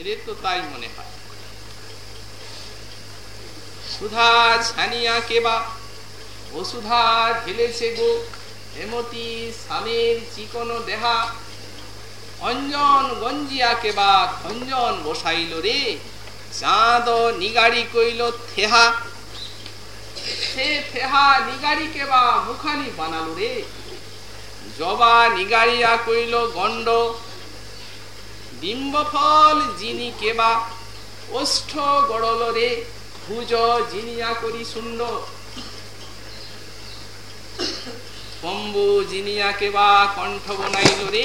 এদের তো তাই মনে হয়। সুধা ছানিয়া কেবা ওষুধা ঢেলেছে গো। হেমতি স্বামীর চিকন দেহা। অঞ্জন গঞ্জিয়া কেবা খঞ্জন বসাইল রে। চাঁদ নিগাড়ি কইল, থেহা। সে থেহা নিগাড়ি কেবা মুখানি বানালো রে। জবা নিগাড়িয়া কইল, গণ্ড। ডিম্ব ফল যিনি কেবা ওষ্ঠ গড়ল রে, ভুজ জিনিয়া করি শুন্ড কম্বু জিনিয়া কেবা কণ্ঠ বনাইল রে।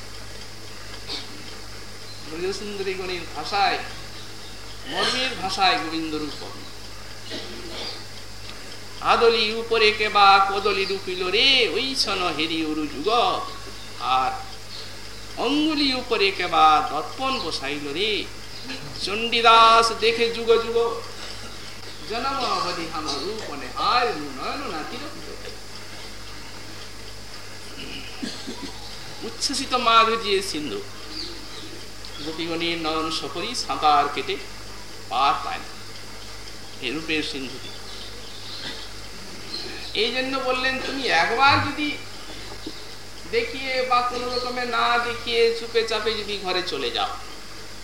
সুন্দরী গণের ভাষায়, মর্মের ভাষায় গোবিন্দ রূপ আদলি উপরে কেবা কদলি রূপিল রে, ওই ছন হেরি উরু যুগ। আর অঙ্গুলি উপরে কেবা দর্পণ বসাইল রে। চণ্ডীদাস দেখে যুগ যুগ জনম অবধি হাম রূপনে হায় নয়ন নাতির উচ্ছ্বসিত মাধুর্যের সিন্ধু গোপীগণের নয়ন সফরি সাঁতার কেটে পার পায় না। এই রূপের সিন্ধুটি। এই জন্য বললেন, তুমি একবার যদি দেখিয়ে বা কোনো রকমের না দেখিয়ে চুপে চাপে যদি ঘরে চলে যাও,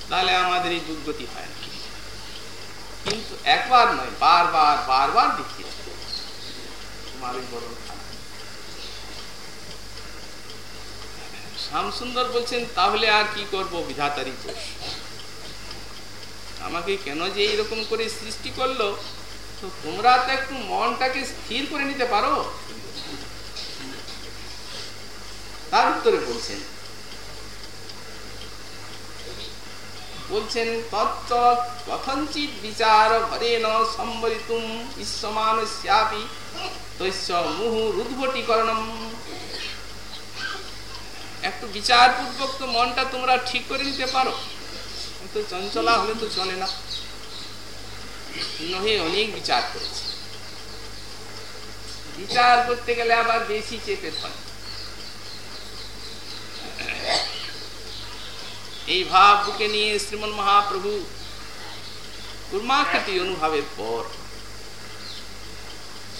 তাহলে আমাদের এই দুর্গতি হয় না। কিন্তু একবার নয়, বারবার বারবার দেখিয়ে তোমার বড় শ্যামসুন্দর বলছেন, তাহলে আর কি করব বিধাতারি দোষ আমাকে কেন যে এইরকম করে সৃষ্টি করল? তো তোমরা তো একটু মনটাকে স্থির করে নিতে পারো। তার উত্তরে বলছেন বলছেন তত্ত্ব কথঞ্চিত বিচার ভরেন সম্বরিতুম বিশ্বমানস্যাপি তস্য মুহুরুদ্ভটীকরণম। একটু বিচার পূর্বক তো মনটা তোমরা ঠিক করে নিতে পারো। কিন্তু চঞ্চলা হলে তো চলে না। অনেক বিচার করেছে। বিচার করতে গেলে আবার বেশি চেপে ধরে। এই ভাব বুকে নিয়ে শ্রীমন মহাপ্রভু কুর্মাকৃতি অনুভবের পর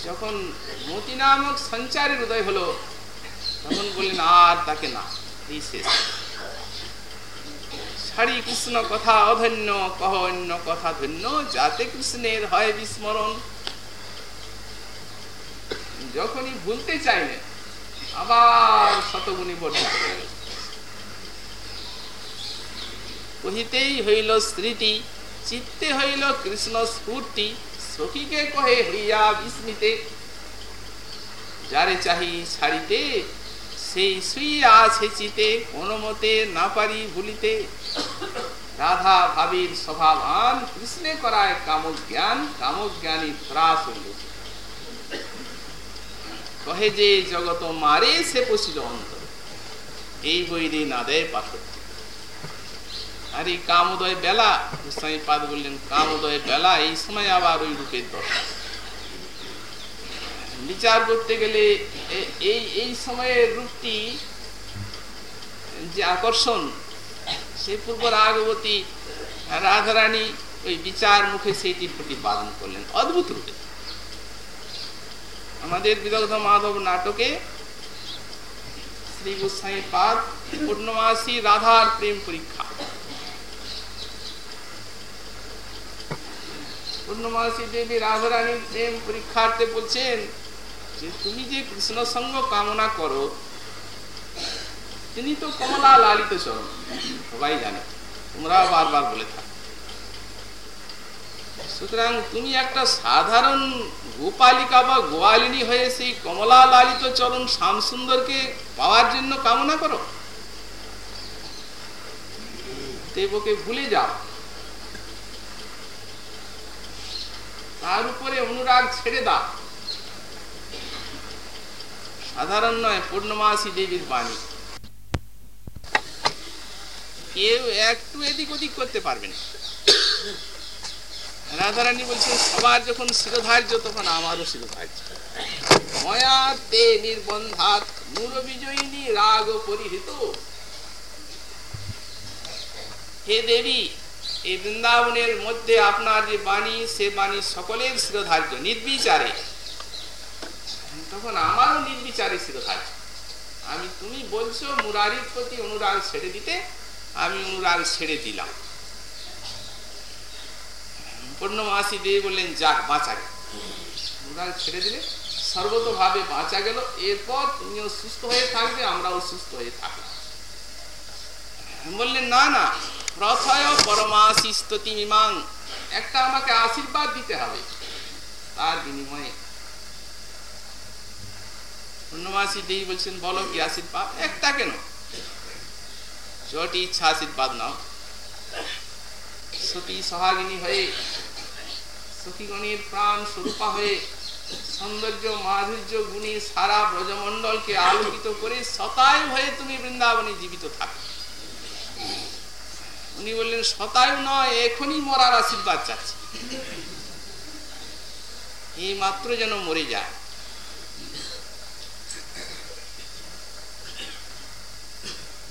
যখন মতি নামক সঞ্চারের উদয় হলো তখন বললেন আর তাকে না। এই শেষ। ছাড়ি কৃষ্ণ কথা অধন্য, কহ অন্য কথা ধন্য, যাতে কৃষ্ণের হয় বিস্মরণ। যখনই ভুলতে চাইলেন আবার শতগুণী বর্ধিত কহিতেই হইল স্মৃতি, চিত্তে হইল কৃষ্ণ স্ফূর্তি, সখীকে কহে হইয়া বিস্মিতে, যারে চাহি ছাড়িতে সেই শুইয়া আছে চিতে, কোনো মতে না পারি ভুলিতে। রাধা ভাবির স্বভাবান, কৃষ্ণে করায় কামজ্ঞান, কামজ্ঞানী ত্রাস হইল। কহে যে, জগত মারে সে পশিল অন্তর। এই বৈরে না দেয় পাঠক। আর এই কামোদয় বেলা, গোস্বামী পাদ বললেন, কামোদয় বেলা, এই সময় আবার ওই রূপের দর্শন বিচার করতে গেলে এই এই সময়ের রূপটি যে আকর্ষণ, সে পূর্ব রাগবতী রাধারানী ওই বিচার মুখে সেইটির প্রতিপাদন করলেন অদ্ভুত রূপে। আমাদের বিদগ্ধ মাধব নাটকে শ্রী গোস্বামী পাদ, পূর্ণমাসী রাধার প্রেম পরীক্ষা। পূর্ণমাসী দেবী রাধারানীর প্রেম পরীক্ষার্থে বলছেন যে তুমি যে কৃষ্ণ সঙ্গ কামনা করো, তিনি তো কমলা লালিত চরণ সবাই জানে তোমরা বারবার বলে থাকো। সুতরাং তুমি একটা সাধারণ গোপালিকা বা গোয়ালিনী হয়ে সেই কমলা লালিত চরণ শ্যামসুন্দরকে পাওয়ার জন্য কামনা করো? দেবকে ভুলে যাও। তার উপরে অনুরাগ ছেড়ে দাও। সাধারণ নয় পূর্ণমাসী দেবীর বাণী। কেউ একটু এদিক ওদিক করতে পারবে রাধারানী বলছে, সবার যখন শিরোধার্য, তখন আমারও শিরোধার্য। ময়াতে নির্বন্ধাত মূল বিজয়িনী রাগ পরিহিত। হে দেবী, এই বৃন্দাবনের মধ্যে আপনার যে বাণী, সে বাণী সকলের শিরোধার্য, নির্বিচারে। তখন আমারও নির্বিচারে শিরোধার্য আমি, তুমি বলছো মুরারির প্রতি অনুরাগ ছেড়ে দিতে, আমি অনুরাগ ছেড়ে দিলাম। পূর্ণমাসী দিয়ে বললেন, যাক, বাঁচা গেল অনুরাগ ছেড়ে দিলে, সর্বতভাবে বাঁচা গেল। এরপর তুমিও সুস্থ হয়ে থাকবে, আমরাও সুস্থ হয়ে থাকলাম। বললেন, না না প্রথয় পরমাসি স্তুতি মিমাং। একটা আমাকে আশীর্বাদ দিতে হবে। তার বিনিময়ে বলছেন, বলো কি আশীর্বাদ? একটা কেন? চটি ইচ্ছা আশীর্বাদ নাও। সতী সহাগিনী হয়ে, সখীগণের প্রাণ স্বরূপা হয়ে, সৌন্দর্য, মাধুর্য সারা আলোকিত করে শতায়ু হয়ে তুমি বৃন্দাবনে জীবিত থাকো। উনি বললেন, শতায়ু নয়, এখনই মরার আশীর্বাদ চাচ্ছি। এই মাত্র যেন মরে যায়।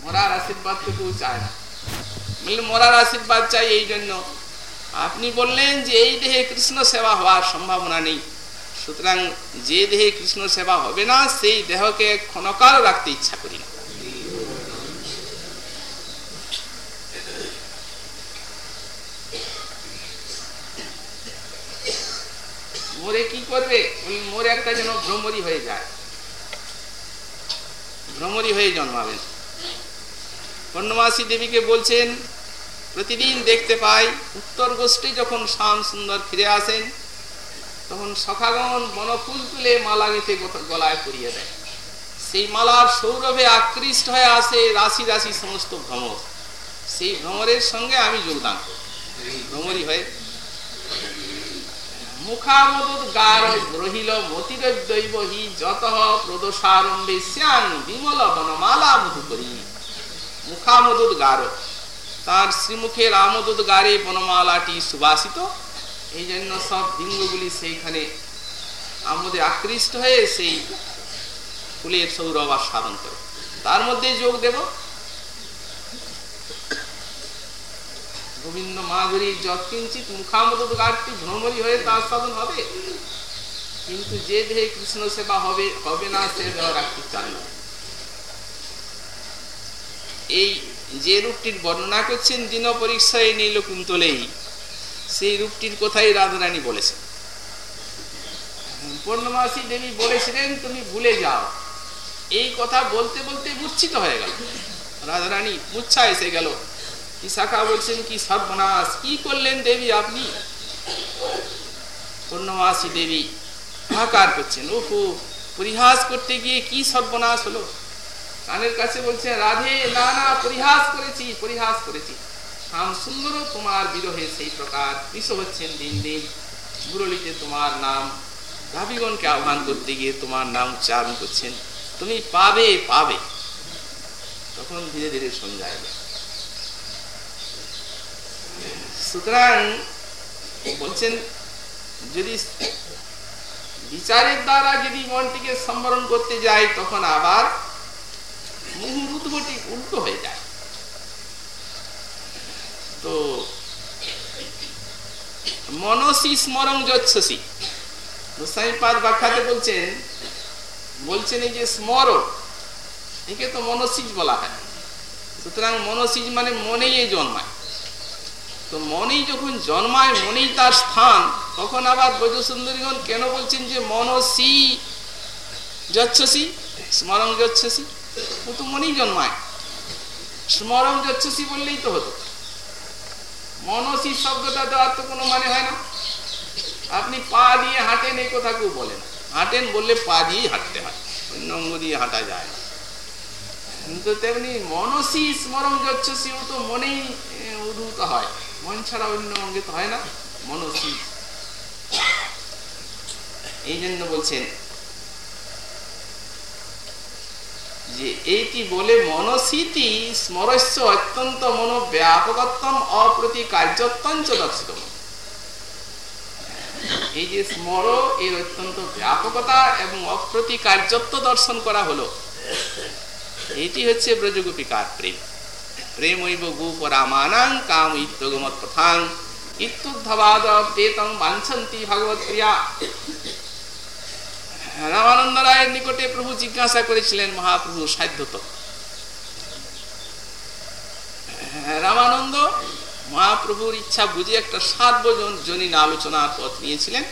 মরার আশীর্বাদ কেউ চায় না। মরার আশীর্বাদ চাই এই জন্য। আপনি বললেন যে, এই দেহে কৃষ্ণ সেবা হওয়ার সম্ভাবনা নেই। সুতরাং যে দেহে কৃষ্ণ সেবা হবে না, সেই দেহকে ক্ষণকাল রাখতে ইচ্ছা করি না। মোরে কি করবে? মোরে একটা যেন ভ্রমরী হয়ে যায়। ভ্রমরী হয়ে জন্মাবেন। পূর্ণমাসী দেবীকে বলছেন, প্রতিদিন দেখতে পাই উত্তর গোষ্ঠী যখন শ্যাম সুন্দর ফিরে আসেন, তখন সখাগণ বনফুল তুলে মালা গেঁথে গলায় পরিয়ে দেয়। সেই মালার সৌরভে আকৃষ্ট হয়ে আসে রাশি রাশি সমস্ত ভ্রমর। সেই ভ্রমরের সঙ্গে আমি যোগদান করি। ভ্রমরী হয়ে মুখামদুদ গার রহিল মতিরৈব হি যত প্রদোষারম্ভে শ্যান বিমল বনমালা মধু করি। মুখামদুদ গার তার শ্রীমুখের আমদুদ গারে বনমালাটি সুবাসিত এই জন্য সব লিঙ্গগুলি সেইখানে আমোদে আকৃষ্ট হয়ে সেই ফুলের সৌরভ সাধন করে। তার মধ্যে যোগ দেব। গোবিন্দ মাধুরী যৎকিঞ্চিত মুখামদুদ গারটি ভ্রমরী হয়ে তার সাধন হবে, কিন্তু যে দেহে কৃষ্ণ সেবা হবে হবে না সে দেহ রাখতে চান না। এই যে রূপটির বর্ণনা করছেন দিন পরীক্ষায় নীল কুন্তলেই, সেই রূপটির কোথায় রাধারানী বলেছেন। পূর্ণমাসী দেবী বলেছিলেন, তুমি ভুলে যাও। এই কথা বলতে বলতে মূর্ছিত হয়ে গেল। রাধারানী মুচ্ছা এসে গেল। কি শাখা বলছেন, কি সর্বনাশ, কি করলেন দেবী আপনি? পূর্ণমাসী দেবী হাহাকার করছেন ওহো পরিহাস করতে গিয়ে কি সর্বনাশ হলো? কানের কাছে বলছে, রাধে, না না, পরিহাস করেছি পরিহাস করেছি। শ্যাম সুন্দর তোমার বিরহে সেই প্রকার। বিষ হচ্ছেন দিন দিন। মুরলিতে তোমার নাম। ভাবিগণকে আহ্বান করতে গিয়ে তোমার নাম উচ্চারণ করছেন। তুমি পাবে পাবে। তখন ধীরে ধীরে সমঝায় সুতরাং বলছেন, যদি বিচারের দ্বারা যদি মনটিকে সম্বরণ করতে যায়, তখন আবার মুহুর্তটি উল্টো হয়ে যায়। তো মনসি স্মরণ যচ্ছসি। গোস্বামীপাদ ব্যাখ্যাতে বলছেন বলছেন এই যে স্মর একে তো মনসিজ বলা হয়। সুতরাং মনসিজ মানে মনেই জন্মায়। তো মনেই যখন জন্মায়, মনেই তার স্থান, তখন আবার ব্রজসুন্দরীগণ কেন বলছেন যে মনসি যচ্ছসি, স্মরণ যচ্ছসি? ও তো মনেই জন্মায়। স্মরণ যচ্ছসি বললেই তো হতো। মনসি শব্দটা দেওয়ার তো কোনো মানে হয় না। আপনি পা দিয়ে হাঁটেন এই কথা কেউ বলে হাঁটেন বললে পা দিয়েই হাঁটতে হয়। অন্য অঙ্গ দিয়ে হাঁটা যায় না। কিন্তু তেমনি মনসী স্মরণ যাচ্ছে সেও তো মনেই উদ্ভূত হয়। মন ছাড়া অন্য অঙ্গে তো হয় না। মনসী। এই জন্য বলছেন যে এইটি বলে মনসীতি স্মরস্য অত্যন্ত মন ব্যাপকত্তম অপ্রতিকার্যত্তম চ দর্শিত এই যে স্মর, এর অত্যন্ত ব্যাপকতা এবং অপ্রতিকার্যত্ব দর্শন করা হলো। এটি হচ্ছে ব্রজগোপিকার প্রেম। প্রেম ঐব গোপরামানাং কাম ইত্যগমত প্রথাং ইত্যুদ্ধবাদ তেতং বাঞ্ছন্তি ভগবত প্রিয়া রামানন্দ রায়ের নিকটে প্রভু জিজ্ঞাসা করেছিলেন, মহাপ্রভু সাধ্য রামানন্দ, মহাপ্রভুর ইচ্ছা বুঝে একটা সার্বজনীন আলোচনার পথ নিয়েছিলেন।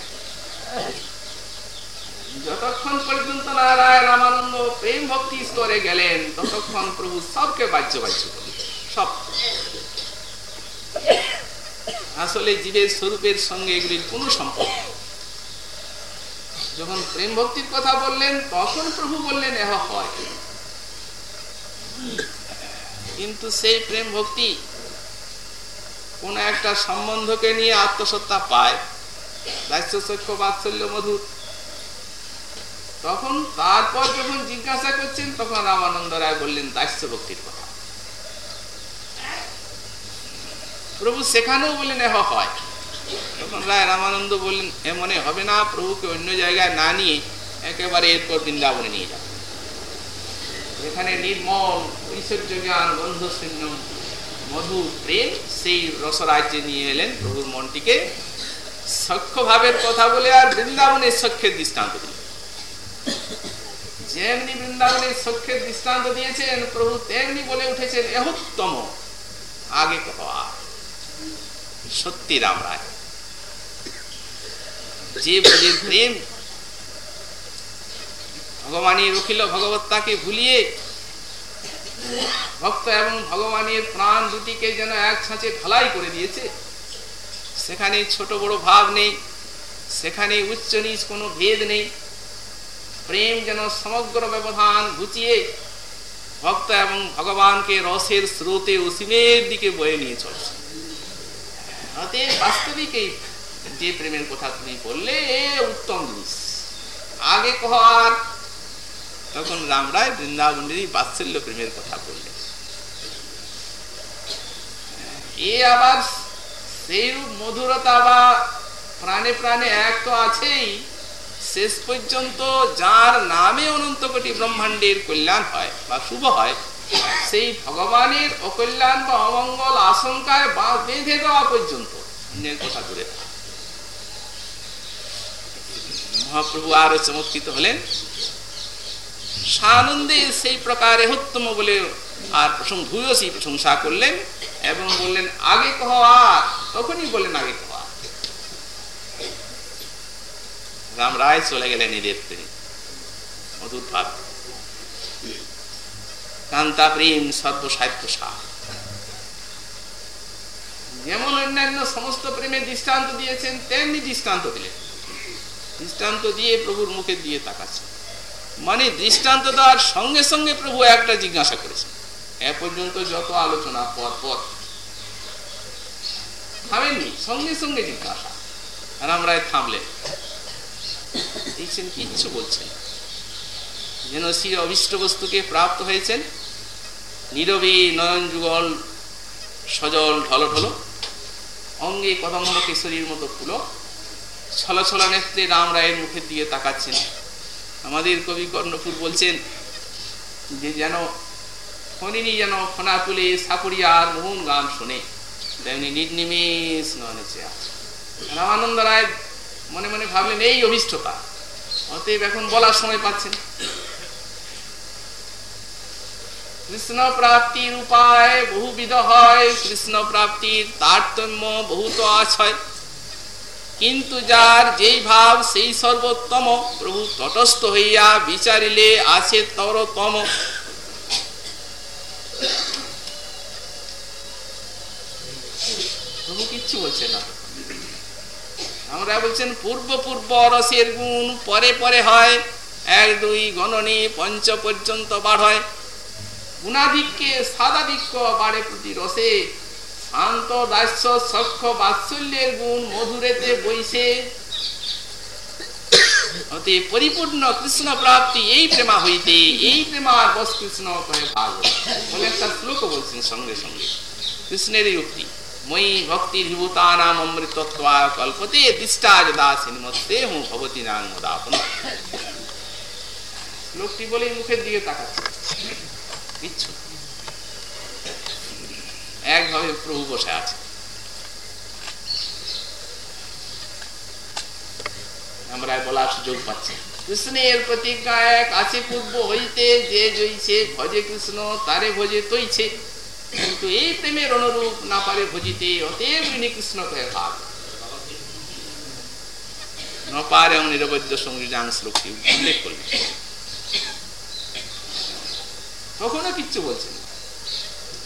যতক্ষণ পর্যন্ত নারায়ণ রামানন্দ প্রেম ভক্তি স্তরে গেলেন, ততক্ষণ প্রভু সবকে বাহ্য বাহ্য সব। আসলে জীবের স্বরূপের সঙ্গে এগুলির কোনো সম্পর্ক যখন প্রেম ভক্তির কথা বললেন, তখন প্রভু বললেন, এহ, হয়। কিন্তু সেই প্রেম ভক্তি কোন একটা সম্বন্ধকে নিয়ে আত্মসত্তা পায়। বাৎসল্য, মধুর। তখন তারপর যখন জিজ্ঞাসা করছেন, তখন রামানন্দ রায় বললেন দাস্য ভক্তির কথা। প্রভু সেখানেও বললেন, এহ, হয়। তখন রায় রামানন্দ বললেন, এ মনে হবে না, প্রভুকে অন্য জায়গায় না নিয়ে একেবারে এরপর বৃন্দাবনে নিয়ে যাবে এখানে নির্মল ঐশ্বর্য জ্ঞান বন্ধুশূন্য মধু, প্রেম, সেই রসরাজ্যে নিয়ে এলেন প্রভুর মনটিকে। সক্ষ ভাবের কথা বলে আর বৃন্দাবনের সখ্যের দৃষ্টান্ত দিলেন। যেমনি বৃন্দাবনের সখ্যের দৃষ্টান্ত দিয়েছেন, প্রভু তেমনি বলে উঠেছেন, এহত্তম, আগে কথা সত্যি রাম রায়। যে প্রেম। ভগবানের রখিল ভগবত্তাকে ভুলিয়ে। ভক্ত এবং ভগবানের প্রাণ দুটিকে যেন এক ছাঁচে ঢালাই করে দিয়েছে। সেখানে ছোট বড় ভাব নেই, সেখানে উচ্চ নিচ কোনো ভেদ নেই। প্রেম যেন সমগ্র ব্যবধান ঘুচিয়ে ভক্ত এবং ভগবানকে রসের স্রোতে অসীমের দিকে বয়ে নিয়ে চলছে। বাস্তবিক এই যে প্রেমের কথা তুমি বললে উত্তম জিনিস। আগে কহার, তখন রামরায় বৃন্দাবনেরই বাৎসল্য প্রেমের কথা বললেন এ আবার সেইরূপ মধুরতা বা প্রাণে প্রাণে এক তো আছেই, শেষ পর্যন্ত যার নামে অনন্ত কোটি ব্রহ্মাণ্ডের কল্যাণ হয় বা শুভ হয়, সেই ভগবানের অকল্যাণ বা অমঙ্গল আশঙ্কায় বা বেঁধে দেওয়া পর্যন্ত। অন্যের কথা দূরে মহাপ্রভু আরও চমৎকৃত হলেন। সানন্দে সেই প্রকার এহোত্তম বলে আর ভূয়সী প্রশংসা করলেন এবং বললেন, আগে কহ আর। তখনই বললেন, আগে কহ রাম রায় চলে গেলেন এদের মধুর ভাব। কান্তা প্রেম সর্বসাহিত্য সার। যেমন অন্যান্য সমস্ত প্রেমের দৃষ্টান্ত দিয়েছেন, তেমনি দৃষ্টান্ত দিলেন। দৃষ্টান্ত দিয়ে প্রভুর মুখে দিয়ে তাকাচ্ছেন মানে দৃষ্টান্ত দেওয়ার সঙ্গে সঙ্গে প্রভু একটা জিজ্ঞাসা করেছেন এ পর্যন্ত যত আলোচনা, পর পর। থামেননি সঙ্গে সঙ্গে জিজ্ঞাসা। আমরা থামলেন দেখছেন কিচ্ছু বলছেন। যেন শ্রী অভিষ্ট বস্তুকে প্রাপ্ত হয়েছেন। নীরবে নয়ন যুগল, সজল ঢল ঢল অঙ্গে কদম্ব কেশরীর মতো ফুলো ছল ছল নেত্রে রাম রায়ের মুখের দিকে তাকাচ্ছেন। আমাদের কবি কর্ণপুর বলছেন যে যেন ফণিনি যেন ফোনা তুলে সাপুরিয়ার মোহন গান শুনে। তেমনি নির্নিমেষ নয়নে চেয়ার রামানন্দ রায় মনে মনে ভাবলেন, এই অভিষ্টতা, অতএব এখন বলার সময় পাচ্ছেন। কৃষ্ণ প্রাপ্তির উপায় বহুবিধ হয়। কৃষ্ণ প্রাপ্তির তারতম্য বহুত আছয়। কিন্তু যার যেই ভাব, সেই সর্বোত্তম। প্রভু তটস্থ হইয়া বিচারিলে আছে তরতম। প্রভু কিচ্ছু বলছে না। আমরা বলছেন, পূর্ব পূর্ব রসের গুণ পরে পরে হয়। এক, দুই গণনে পঞ্চ পর্যন্ত বার হয়। গুণাধিক্যে সাদাধিক্য বাড়ে প্রতি রসে। শান্ত দাস্য সক্ষ বাৎসল্যের গুণ মধুরেতে বইছে। অতি পরিপূর্ণ কৃষ্ণ প্রাপ্তি, এই প্রেমা হইতে, এই প্রেমার বস কৃষ্ণ বলে একটা শ্লোক বলছেন সঙ্গে সঙ্গে। কৃষ্ণের উক্তি, মই ভক্তি বিভূতানাম অমৃতত্বা কল্পতে দিষ্টাজ দাসিন মস্তে হুঁ ভবতী নাং মদাপন লোকটি বলে মুখের দিকে তাকাচ্ছে। কিচ্ছু। একভাবে প্রভু বসে আছে। আমরা বলার সুযোগ পাচ্ছি কৃষ্ণের প্রতিজ্ঞা এক আছে পূর্ব হইতে, যে জইছে ভজে কৃষ্ণ, তারে ভজে তৈছে। কিন্তু এই প্রেমের অনুরূপ না পারে ভজিতে, অতএব ঋণী কৃষ্ণ কয়ে ভাগ। ন পারে নিরবৈদ্য সংযোজাং শ্লোকটি উল্লেখ করলেন তখনও কিচ্ছু বলছেন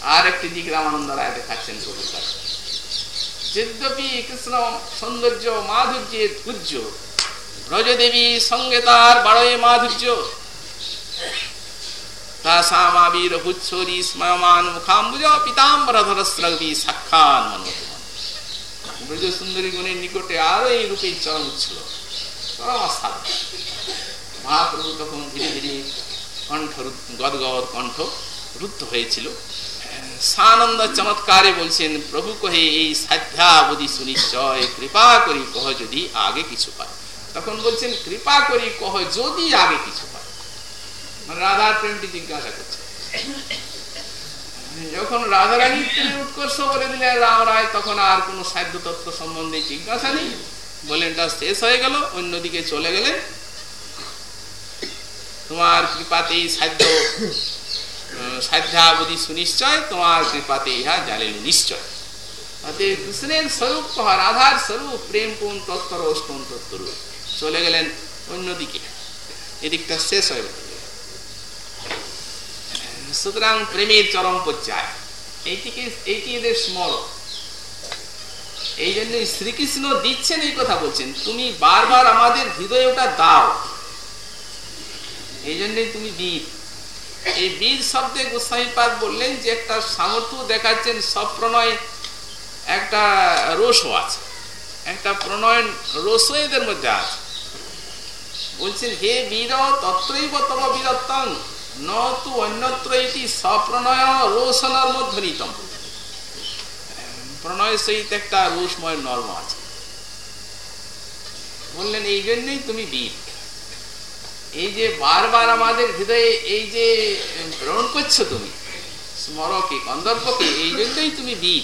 আর একটি দিক রামানন্দ রায় দেখাচ্ছেন কাছে যদ্যপি কৃষ্ণ সৌন্দর্য মাধুর্যের পূজ্য ব্রজদেবী সঙ্গে তার বাড়য়ে মাধুর্য। তাসামাবীর হুচ্ছরি স্ময়মান মুখাম্বুজ পিতাম্বরধর স্রবি সাক্ষাৎ ব্রজ সুন্দরী গুণের নিকটে আরও এই রূপে চরম আস্বাদ মহাপ্রভু তখন ধীরে ধীরে কণ্ঠ গদগদ কণ্ঠ রুদ্ধ হয়েছিল। সানন্দ চমৎকারে বলছেন, প্রভু কহে, এই সাধ্যাবধি সুনিশ্চয়, কৃপা করি কহ যদি আগে কিছু পায়। তখন বলছেন, কৃপা করি কহ যদি আগে কিছু পায়। মানে রাধার প্রেমটি জিজ্ঞাসা করছে। যখন রাধারানীর প্রেমের উৎকর্ষ বলে দিলেন রাম রায়, তখন আর কোনো সাধ্য তত্ত্ব সম্বন্ধে জিজ্ঞাসা নেই। বললেন তা শেষ হয়ে গেল, অন্যদিকে চলে গেলেন। তোমার কৃপাতেই সাধ্য সাধ্যাবধি সুনিশ্চয় তোমার কৃপাতে ইহা জানিল নিশ্চয় অতএব কৃষ্ণের স্বরূপ স্বরূপ প্রেম কোন তত্তর অষ্টম তত্তর চলে গেলেন অন্যদিকে এদিকটা শেষ হয়ে সুতরাং প্রেমের চরম পর্যায় এইটিকে এইটি এদের স্মর এই জন্য শ্রীকৃষ্ণ দিচ্ছেন এই কথা বলছেন তুমি বারবার আমাদের হৃদয়ে ওটা দাও এই জন্যই তুমি বীর এই বীর শব্দে গোস্বামীপাদ বললেন যে একটা সামর্থ্য দেখাচ্ছেন, সব প্রণয় একটা রসও আছে। একটা প্রণয়ন রসও এদের মধ্যে আছে। বলছেন, হে বীর তত্রৈব তম বীরত্বং, ন তু অন্যত্র এটি সপ্রণয় রোশনার মধ্যে নিতম। প্রণয় সহিত একটা রোষময় নর্ম আছে। বললেন, এই জন্যই তুমি বীর। এই যে বারবার আমাদের হৃদয়ে এই যে প্রেরণ করছ তুমি, স্মরকে কন্দর্পকে এই জন্যই তুমি বীর।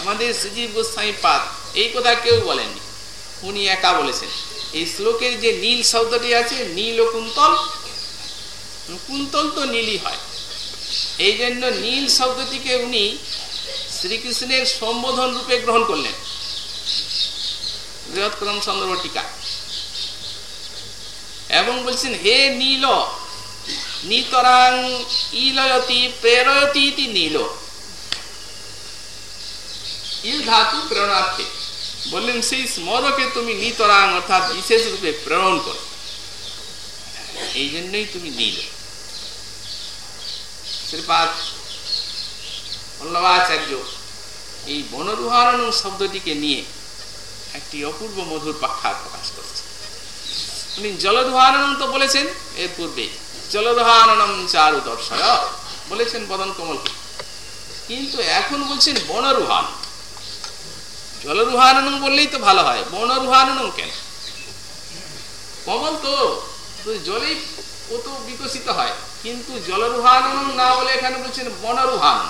আমাদের শ্রীজীব গোস্বামী পাত এই কথা কেউ বলেননি। উনি একা বলেছেন। এই শ্লোকের যে নীল শব্দটি আছে, নীল ও কুন্তল কুন্তল তো নীলই হয়। এই জন্য নীল শব্দটিকে উনি শ্রীকৃষ্ণের সম্বোধন রূপে গ্রহণ করলেন। বৃহৎকরম সন্দর্ভ টিকা এবং বলছেন, হে নীল, নিতরাং ইলয়তি প্রেরয়তি ইতি নীল। ইল ধাতু প্রেরণার্থে। বললেন, সেই স্মরকে তুমি নিতরাং, অর্থাৎ বিশেষ রূপে প্রেরণ করো। এই জন্যই তুমি নীল। শ্রীপাদ বল্লভাচার্য এই বনরুহারণ শব্দটিকে নিয়ে একটি অপূর্ব মধুর পাক্ষার প্রকাশ করছে উনি জলদুহারণম তো বলেছেন, এর পূর্বে। জলদুহারণম চারু দর্শয়। বলেছেন বদন কমলকে কিন্তু এখন বলছেন বনরুহান। জলরুহানম বললেই তো ভালো হয় বনরুহানম কেন? কমল তো জলেই ও তো বিকশিত হয়, কিন্তু জলরুহানম না বলে এখানে বলছেন বনরুহান।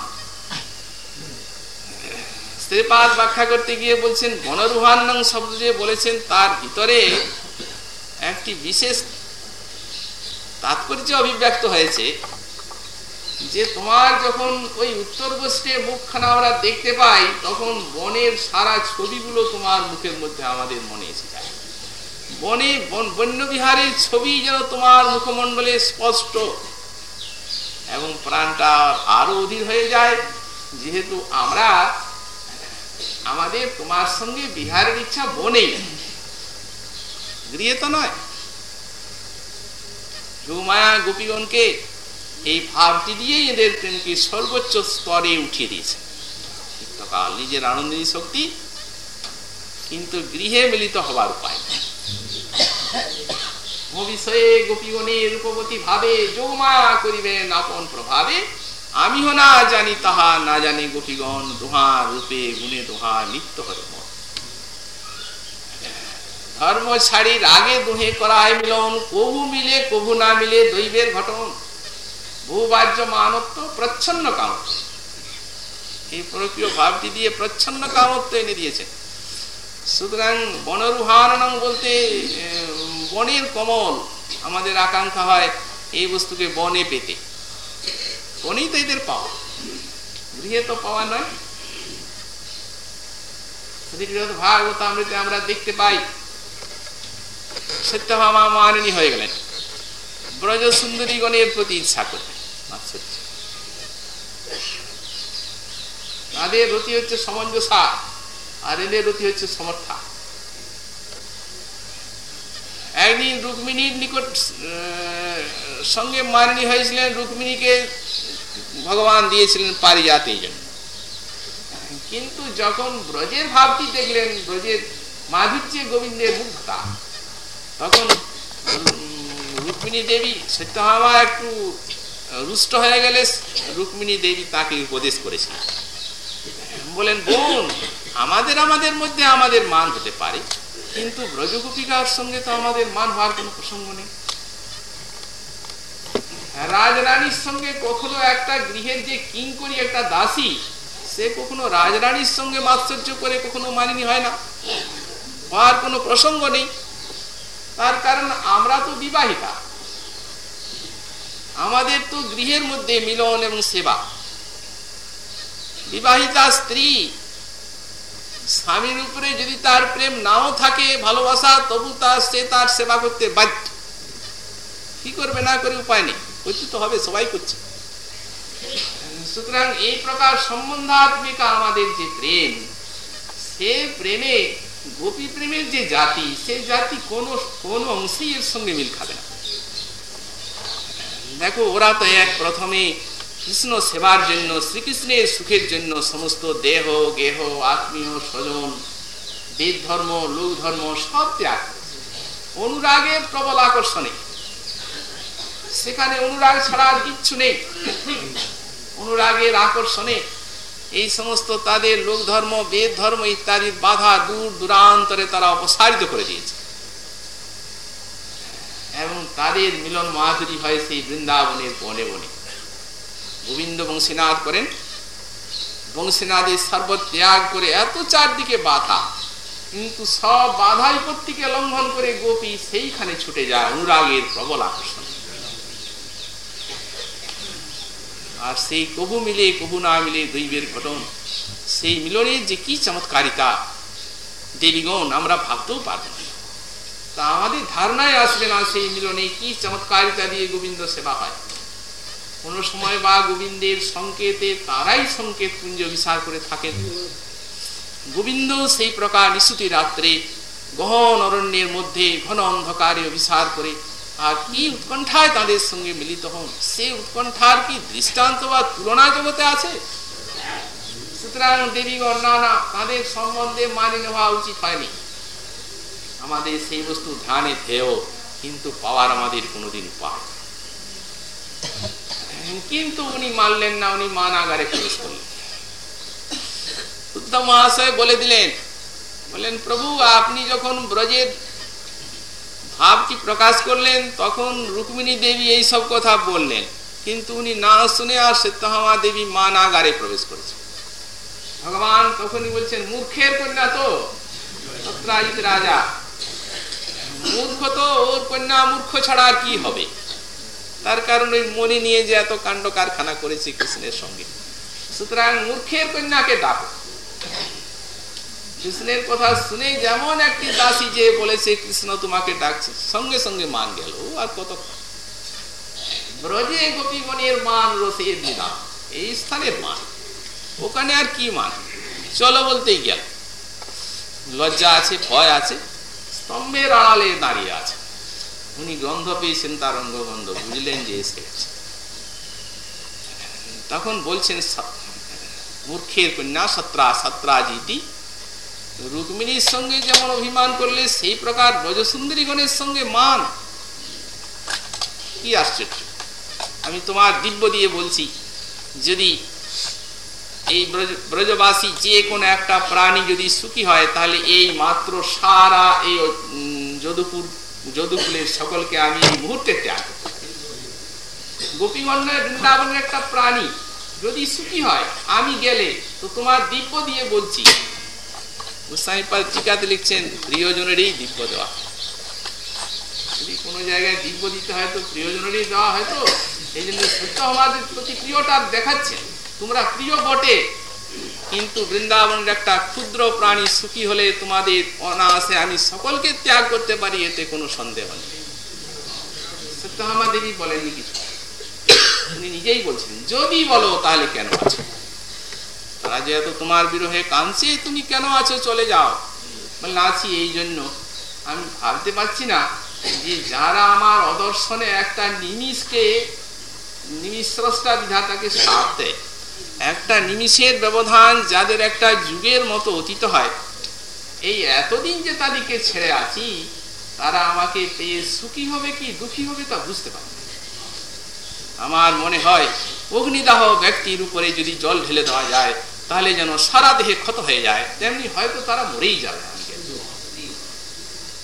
শ্রীপাদ ব্যাখ্যা করতে গিয়ে বলছেন বনরুহানং শব্দ যে বলেছেন, তার ভিতরে একটি বিশেষ তাৎপর্য অভিব্যক্ত হয়েছে যে তোমার যখন ওই উত্তর গোষ্ঠীর মুখখানা আমরা দেখতে পাই, তখন বনের সারা ছবিগুলো তোমার মুখের মধ্যে আমাদের মনে এসে যায়। বনে বন্যবিহারের ছবি যেন তোমার মুখমণ্ডলে স্পষ্ট এবং প্রাণটা আরও অধীর হয়ে যায়। যেহেতু আমরা, আমাদের তোমার সঙ্গে বিহারের ইচ্ছা বনেই। গৃহে তো নয়। যোগমায়া গোপীগণকে এই ভাবটি দিয়েই এদের প্রেমকে সর্বোচ্চ স্তরে উঠিয়ে দিয়েছে। চিত্তকাল নিজের আনন্দিনী শক্তি, কিন্তু গৃহে মিলিত হবার উপায় বিষয়ে গোপীগণের রূপবতী ভাবে যোগমায়া করিবেন, আপন প্রভাবে আমিও না জানি তাহা, না জানি গোপীগণ দোহা রূপে গুণে দোহা নিত্য হরে ধর্ম ছাড়ির আগে দুহে করায় মিলন, কবু মিলে কবু না মিলে দৈবের ঘটন। ভূবাহ্য মানত্ব প্রচ্ছন্ন কামত্ব। এই প্রকৃয় ভাবটি দিয়ে প্রচ্ছন্ন কামত্ব এনে দিয়েছে। সুতরাং বনরুহানন বলতে বনের কমল আমাদের আকাঙ্ক্ষা হয় এই বস্তুকে বনে পেতে। বনেই তো এদের পাওয়া। গৃহে তো পাওয়া নয়। ভাগবত আমরা দেখতে পাই সত্যভামা মানিনী হয়ে গেলেন। ব্রজ সুন্দরীগণের প্রতি ইচ্ছা করলেন তাদের রতি হচ্ছে সমঞ্জসা, আর এদের রতি হচ্ছে সমর্থা। একদিন রুক্মিণীর নিকট সঙ্গে মানিনী হয়েছিলেন, রুক্মিণীকে ভগবান দিয়েছিলেন পারিজাতের জন্য। কিন্তু যখন ব্রজের ভাবটি দেখলেন, ব্রজের মাধুর্যে গোবিন্দের মুগ্ধতা তখন রুক্মিণী দেবী সত্যভামা একটু রুষ্ট হয়ে গেলে রুক্মিণী দেবী তাকে উপদেশ করেছিলেন বলেন, বোন, আমাদের আমাদের মধ্যে আমাদের মান হতে পারে, কিন্তু ব্রজগোপিকার সঙ্গে তো আমাদের মান হওয়ার কোনো প্রসঙ্গ নেই। রাজরানীর সঙ্গে কখনো একটা গৃহের যে কিং করি একটা দাসী, সে কখনো রাজরানীর সঙ্গে মাৎসর্য করে কখনো মানিনি হয় না। হওয়ার কোনো প্রসঙ্গ নেই। তার কারণ আমরা তো বিবাহিতা। আমাদের তো গৃহের মধ্যে মিলন এবং সেবা। বিবাহিতা স্ত্রী, স্বামীর উপরে যদি তার প্রেম নাও থাকে, ভালোবাসা, তবু তার সে তার সেবা করতে বাধ্য। কি করবে, না করে উপায় নেই। করতে তো হবে, সবাই করছে। সুতরাং এই প্রকার সম্বন্ধাত্মিকা আমাদের যে প্রেম, সে প্রেমে গোপী প্রেমের যে জাতি সে জাতি কোন কোন অংশেই এর সঙ্গে মিল খাবে না। দেখো, ওরা তো এক প্রথমে কৃষ্ণ সেবার জন্য, শ্রীকৃষ্ণের সুখের জন্য সমস্ত দেহ, গেহ, আত্মীয় স্বজন, বেদ ধর্ম, লোক ধর্ম সব ত্যাগ অনুরাগের প্রবল আকর্ষণে সেখানে অনুরাগ ছাড়া আর কিচ্ছু নেই। অনুরাগের আকর্ষণে এই সমস্ত তাদের লোক ধর্ম বেদ ধর্ম ইত্যাদির বাধা দূর দূরান্তরে তারা অপসারিত করে দিয়েছে। এবং তাদের মিলন মাধুরী হয় সেই বৃন্দাবনের বনে বনে। গোবিন্দ বংশীনাথ করেন। বংশীনাথের সর্বত্যাগ করে এত চারদিকে বাধা, কিন্তু সব বাধা বিপত্তিকে লঙ্ঘন করে গোপী সেইখানে ছুটে যায় অনুরাগের প্রবল আকর্ষণ। আর সেই কবু মিলে, কবু না মিলে দৈবের ঘটন সেই মিলনের যে কি চমৎকারিতা। দেবীগণ, আমরা ভাবতেও পারব না। তা আমাদের ধারণায় আসবে না সেই মিলনে কি চমৎকারিতা দিয়ে গোবিন্দ সেবা হয়। কোন সময় বা গোবিন্দের সংকেতে তারাই সংকেত পুঞ্জ বিচার করে থাকেন। গোবিন্দ সেই প্রকার নিশুতি রাত্রে গহন অরণ্যের মধ্যে ঘন অন্ধকারে অভিসার করে আর কি উৎকণ্ঠায় তাদের সঙ্গে মিলিত হন। সে উৎকণ্ঠার কি দৃষ্টান্ত বা তুলনা জগতে আছে? সুতরাং দেবীগণ না না তাদের সম্বন্ধে মানি নেওয়া উচিত হয়নি। আমাদের সেই বস্তু ধ্যানে থেও কিন্তু পাওয়ার আমাদের কোনোদিন উপায় কিন্তু উনি মানলেন না উনি মানাগারে প্রবেশ করলেন। উদ্ধব মহাশয় বলে দিলেন বললেন প্রভু আপনি যখন ব্রজের ভাবটি প্রকাশ করলেন, তখন রুক্মিণী দেবী এই সব কথা বললেন। কিন্তু উনি না শুনে আর সত্যহামা দেবী মানাগারে প্রবেশ করেছে ভগবান তখনই বলছেন, মূর্খের কন্যা তো রাজা। মূর্খ তো, ওর কন্যা মূর্খ ছাড়া আর কি হবে? তার কারণ ওই মনে নিয়ে যে এত কাণ্ড কারখানা করেছে কৃষ্ণের সঙ্গে। সুতরাং মূর্খের কন্যাকে ডাকো। কৃষ্ণের কথা শুনে যেমন একটি দাসী যে বলেছে, কৃষ্ণ তোমাকে ডাকছে। সঙ্গে সঙ্গে মান গেল, আর কত ব্রজে গোপীগণের মান রসের নিদান এই স্থানের মান। ওখানে আর কি মান? চলো বলতেই গেল। লজ্জা আছে, ভয় আছে, স্তম্ভের আড়ালে দাঁড়িয়ে আছে। উনি গন্ধ পেয়েছেন, তার অঙ্গগন্ধ বুঝলেন যে এসে তখন বলছেন মূর্খের কন্যা সত্রা, সত্রাজিতি রুক্মিণীর সঙ্গে যেমন অভিমান করলে, সেই প্রকার ব্রজসুন্দরীগণের সঙ্গে মান। কি আশ্চর্য। আমি তোমার দিব্য দিয়ে বলছি, যদি এই ব্রজবাসী যে কোনো একটা প্রাণী যদি সুখী হয়, তাহলে এই মাত্র সারা এই যদুপুর যদুকুলের সকলকে আমি এই মুহূর্তে ত্যাগ গোপীগণের বৃন্দাবনের একটা প্রাণী যদি সুখী হয়, আমি গেলে, তো তোমার দিব্য দিয়ে বলছি গোসাইপাল টিকাতে লিখছেন প্রিয়জনেরই দিব্য দেওয়া। যদি কোনো জায়গায় দিব্য দিতে হয় তো প্রিয়জনেরই দেওয়া হয়তো এই জন্য সত্য আমাদের প্রতি প্রিয়টা দেখাচ্ছে। তোমরা প্রিয় বটে। কিন্তু বৃন্দাবনের একটা ক্ষুদ্র প্রাণী সুখী হলে তোমাদের অনায়াসে আমি সকলকে ত্যাগ করতে পারি, এতে কোনো সন্দেহ নেই। সত্যভামা দেবী বলেননি কিছু। উনি নিজেই বলছেন, যদি বলো তাহলে কেন আছো? তারা যেহেতু তোমার বিরহে কাঁদছে, তুমি কেন আছো? চলে যাও। বললে আছি এই জন্য আমি ভাবতে পারছি না যে যারা আমার অদর্শনে একটা নিমিষকে নিমিশ্রষ্টা বিধাতাকে সাপ দেয়। একটা নিমিষের ব্যবধান যাদের একটা যুগের মতো অতীত হয়। এই এতদিন যে তাদেরকে ছেড়ে আছি, তারা আমাকে পেয়ে সুখী হবে কি দুঃখী হবে তা বুঝতে পারে আমার মনে হয় অগ্নিদাহ ব্যক্তির উপরে যদি জল ঢেলে দেওয়া যায় তাহলে যেন সারা দেহে ক্ষত হয়ে যায়, তেমনি হয়তো তারা মরেই যাবে।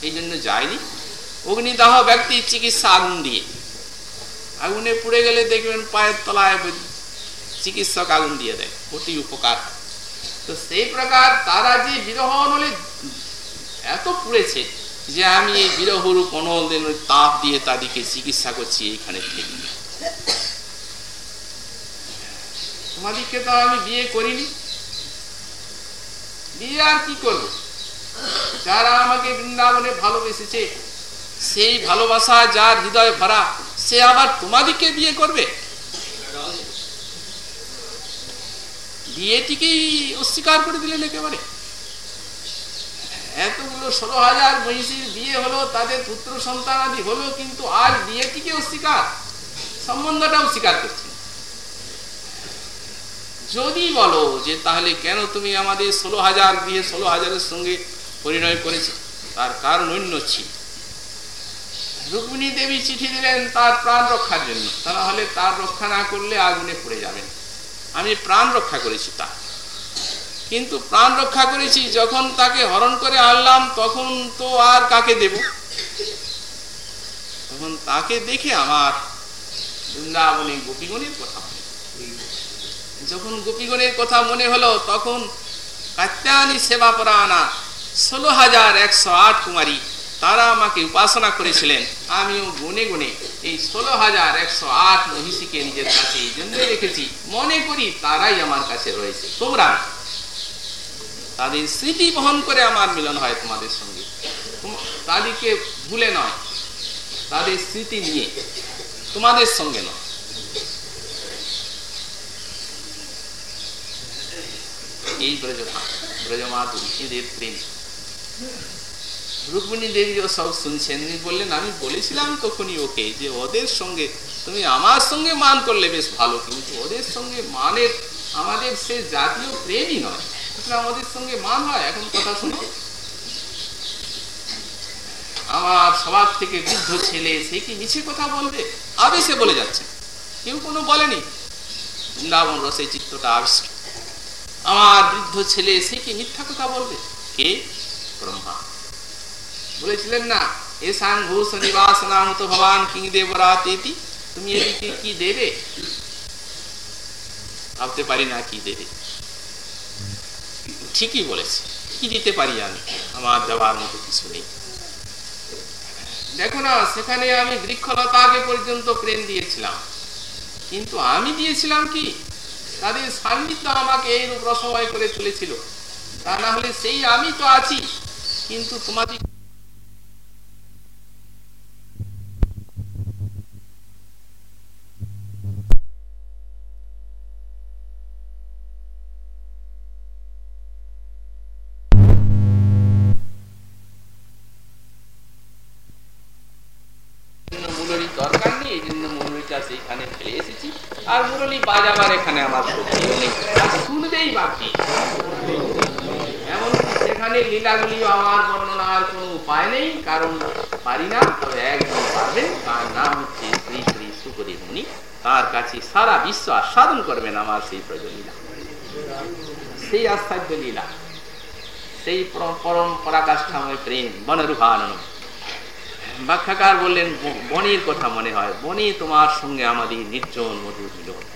এই জন্য যায়নি। অগ্নিদাহ ব্যক্তির চিকিৎসা আগুন দিয়ে। আগুনে পুড়ে গেলে দেখবেন পায়ের তলায় চিকিৎসক আগুন দিয়ে দেয়, অতি উপকার। তো সেই প্রকার তারা যে বিরহ নলে এত পুড়েছে যে আমি এই বিরহরূপ অনলের তাপ দিয়ে তাদেরকে চিকিৎসা করছি এইখানে থেকে। তোমাদেরকে তো আমি বিয়ে করিনি। বিয়ে আর কি করব? যারা আমাকে বৃন্দাবনে ভালোবেসেছে, সেই ভালোবাসা, যার হৃদয় ভরা, সে আবার তোমাদেরকে বিয়ে করবে? বিয়েটিকেই অস্বীকার করে দিলেন একেবারে। এতগুলো ষোলো হাজার মহিষীর বিয়ে হলো, তাদের পুত্র সন্তান আদি হলো, কিন্তু আজ বিয়েটিকে অস্বীকার সম্বন্ধটা অস্বীকার করছে। যদি বলো যে তাহলে কেন তুমি আমাদের ষোলো হাজার দিয়ে ষোলো হাজারের সঙ্গে পরিণয় করেছে? তার কারণ অন্য ছিল। রুক্মিণী দেবী চিঠি দিলেন তার প্রাণ রক্ষার জন্য। তাহলে তার রক্ষা না করলে আগুনে পড়ে যাবেন। আমি প্রাণ রক্ষা করেছি তা। কিন্তু প্রাণ রক্ষা করেছি যখন তাকে হরণ করে আনলাম, তখন তো আর কাকে দেব? তখন তাকে দেখে আমার বৃন্দাবনে গোপীগণের কথা। যখন গোপীগণের কথা মনে হলো, তখন কাত্যানি সেবা পরানা ষোলো হাজার একশো আট কুমারী তারা আমাকে উপাসনা করেছিলেন। আমিও গুনে গুনে এই ষোলো হাজার একশো আট মহিষীকে নিজের কাছে জন্য রেখেছি। মনে করি তারাই আমার কাছে রয়েছে। তোমরা তাদের স্মৃতি বহন করে আমার মিলন হয় তোমাদের সঙ্গে। তাদেরকে ভুলে নয়, তাদের স্মৃতি নিয়ে তোমাদের সঙ্গে নয়। এই ব্রজমা ব্রজমাতুরি এদের প্রেম। রুক্মিণী দেবীও সব শুনছেন বললেন, আমি বলেছিলাম তখনই ওকে যে ওদের সঙ্গে তুমি আমার সঙ্গে মান করলে বেশ ভালো, কিন্তু ওদের সঙ্গে মানের, আমাদের সে জাতীয় প্রেমই নয়। আমাদের সঙ্গে মান হয় এখন কথা শুনো আমার সবার থেকে বৃদ্ধ ছেলে, সে কি মিছে কথা বলবে? আবেশে বলে যাচ্ছে। কেউ কোনো বলেনি। বৃন্দাবন রসে চিত্রটা আবিষ্কার আমার বৃদ্ধ ছেলে সে কি মিথ্যা কথা বলবে? কে? ব্রহ্মা। বলেছিলেন না এ সাং ঘোষ নিবাস নাম তো ভগবান কিং দেবরাতেতি তুমি এদিকে কি দেবে? ভাবতে পারি না কি দেবে। ঠিকই বলেছে, কি দিতে পারি আমি? আমার দেওয়ার মতো কিছু নেই। দেখো না, সেখানে আমি বৃক্ষলতাকে পর্যন্ত প্রেম দিয়েছিলাম। কিন্তু আমি দিয়েছিলাম কি? তাদের সান্নিধ্য আমাকে এইরূপ রসময় করে চলেছিল তা না হলে সেই আমি তো আছি, কিন্তু তোমাদের মুরলি বাজাবার এখানে আমার শুনবেই বাকি এমন সেখানে লীলাগুলিও আমার বর্ণনার কোনো উপায় নেই, কারণ পারি না, তবে একজন পারবেন, তার নাম হচ্ছে শ্রী শ্রী মুনি তার কাছে সারা বিশ্ব আস্বাদন করবেন আমার সেই প্রয়োজন লীলা সেই আশ্চর্য লীলা, সেই পরম- পরাকাষ্ঠাময় প্রেম, বনরূপানন্দ। ব্যাখ্যাকার বললেন বনির কথা মনে হয়। বনি তোমার সঙ্গে আমাদের নির্জন মধুর মিলন।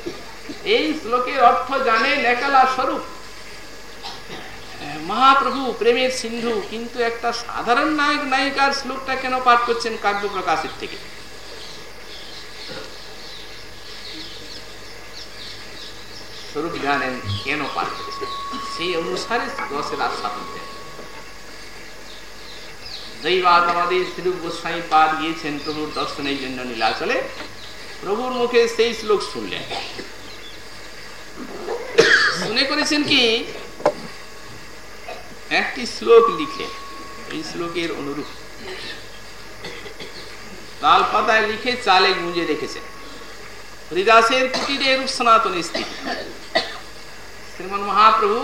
এই শ্লোকের অর্থ জানেন একালা স্বরূপ। মহাপ্রভু প্রেমের সিন্ধু, কিন্তু একটা সাধারণ নায়ক, নায়িকার শ্লোকটা কেন পাঠ করছেন কাব্য প্রকাশের থেকে? স্বরূপ জানেন কেন পাঠ করেছেন? সেই অনুসারে রসের আস্বাদন দেন। দৈবাত আমাদের শ্রীরূপ গোস্বামী গিয়েছেন, প্রভুর দর্শনের জন্য নীলাচলে। প্রভুর মুখে সেই শ্লোক শুনলেন। শুনে করেছেন কি? একটি শ্লোক লিখে, এই শ্লোকের অনুরূপ। তাল পাতায় লিখে চালে গুঁজে রেখেছেন। হরিদাসের কুটিরে রূপ সনাতন স্থিতি শ্রীমন মহাপ্রভু,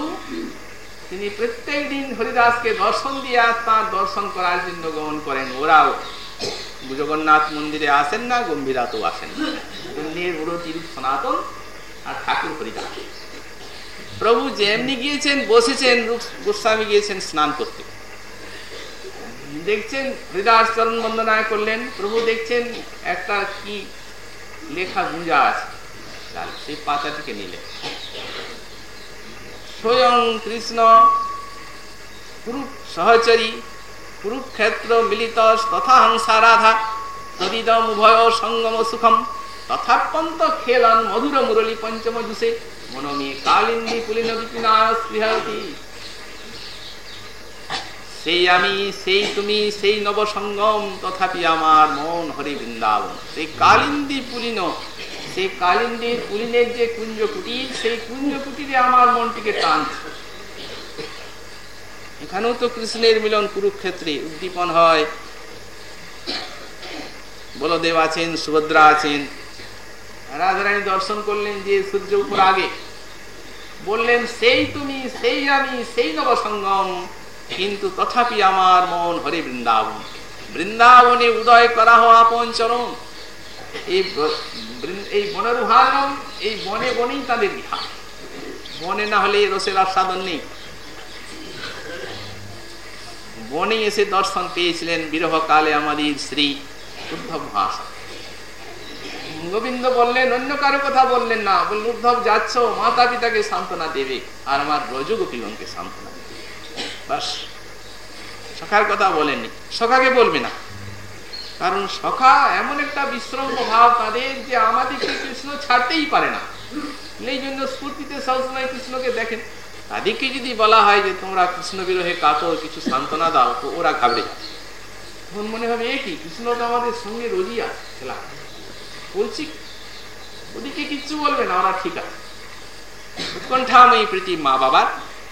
তিনি প্রত্যেক দিন হরিদাসকে দর্শন দিয়া তার দর্শন করার জন্য গমন করেন। ওরাও জগন্নাথ মন্দিরে আসেন না, গম্ভীরাতেও আসেন না। সনাতন। আর ঠাকুর হরিদাস প্রভু যেমনি গিয়েছেন, বসেছেন গোস্বামী গিয়েছেন স্নান করতে। দেখছেন হরিদাস চরণ বন্দনায় করলেন, প্রভু দেখছেন একটা কি লেখা গুঁজা আছে। সেই পাতাটিকে নিলেন। স্বয়ং কৃষ্ণ কুরু সহচরী, কুরুক্ষেত্র মিলিত তথা হংসা রাধা তদিদম উভয় সঙ্গম সুখম। তথাপন্ত খেলন মধুর মুরলী পঞ্চম জুসে মনমে কালিন্দী পুলিন বিপিনায় স্পৃহতি সেই আমি, সেই তুমি, সেই নবসঙ্গম, তথাপি আমার মন হরি বৃন্দাবন। সেই কালিন্দী পুলিন সেই কালিন্দীর পুলিনের যে কুঞ্জ কুটির সেই কুঞ্জ কুটিরে আমার মনটিকে টানছে। এখানেও তো কৃষ্ণের মিলন কুরুক্ষেত্রে উদ্দীপন হয়। বলদেব আছেন, সুভদ্রা আছেন রাধারানী দর্শন করলেন যে সূর্য উপর আগে। বললেন, সেই তুমি, সেই আমি সেই নবসঙ্গম। কিন্তু তথাপি আমার মন হরে বৃন্দাবন। বৃন্দাবনে উদয় করা হওয়া আপন চরণ। এই এই বনরুহানম এই বনে বনেই তাদের বিহার বনে না হলে রসের আস্বাদন নেই। বনে এসে দর্শন পেয়েছিলেন বিরহকালে আমাদের শ্রী উদ্ধব মহাশয়। গোবিন্দ বললেন, অন্য কারও কথা বললেন না। বললেন উদ্ধব, যাচ্ছ। মাতা পিতাকে সান্ত্বনা দেবে আর আমার রজগোপীগণকে সান্ত্বনা দেবে। বাস, সখার কথা বলেননি। সখাকে বলবে না। কারণ সখা এমন একটা বিশ্রম ভাব, তাদের যে আমাদেরকে কৃষ্ণ ছাড়তেই পারে না। এই জন্য স্ফূর্তিতে সবসময় কৃষ্ণকে দেখেন। তাদেরকে যদি বলা হয় যে, তোমরা কৃষ্ণ বিরোহে কাতর, কিছু সান্ত্বনা দাও, তো ওরা ঘাবড়ে যায়। তখন মনে হবে, এ কি? কৃষ্ণ তো আমাদের সঙ্গে রোজই আছে, খেলা বলছি, ওদিকে কিচ্ছু বলবে না, ওরা ঠিক আছে। উৎকণ্ঠাময়ী প্রীতি মা বাবার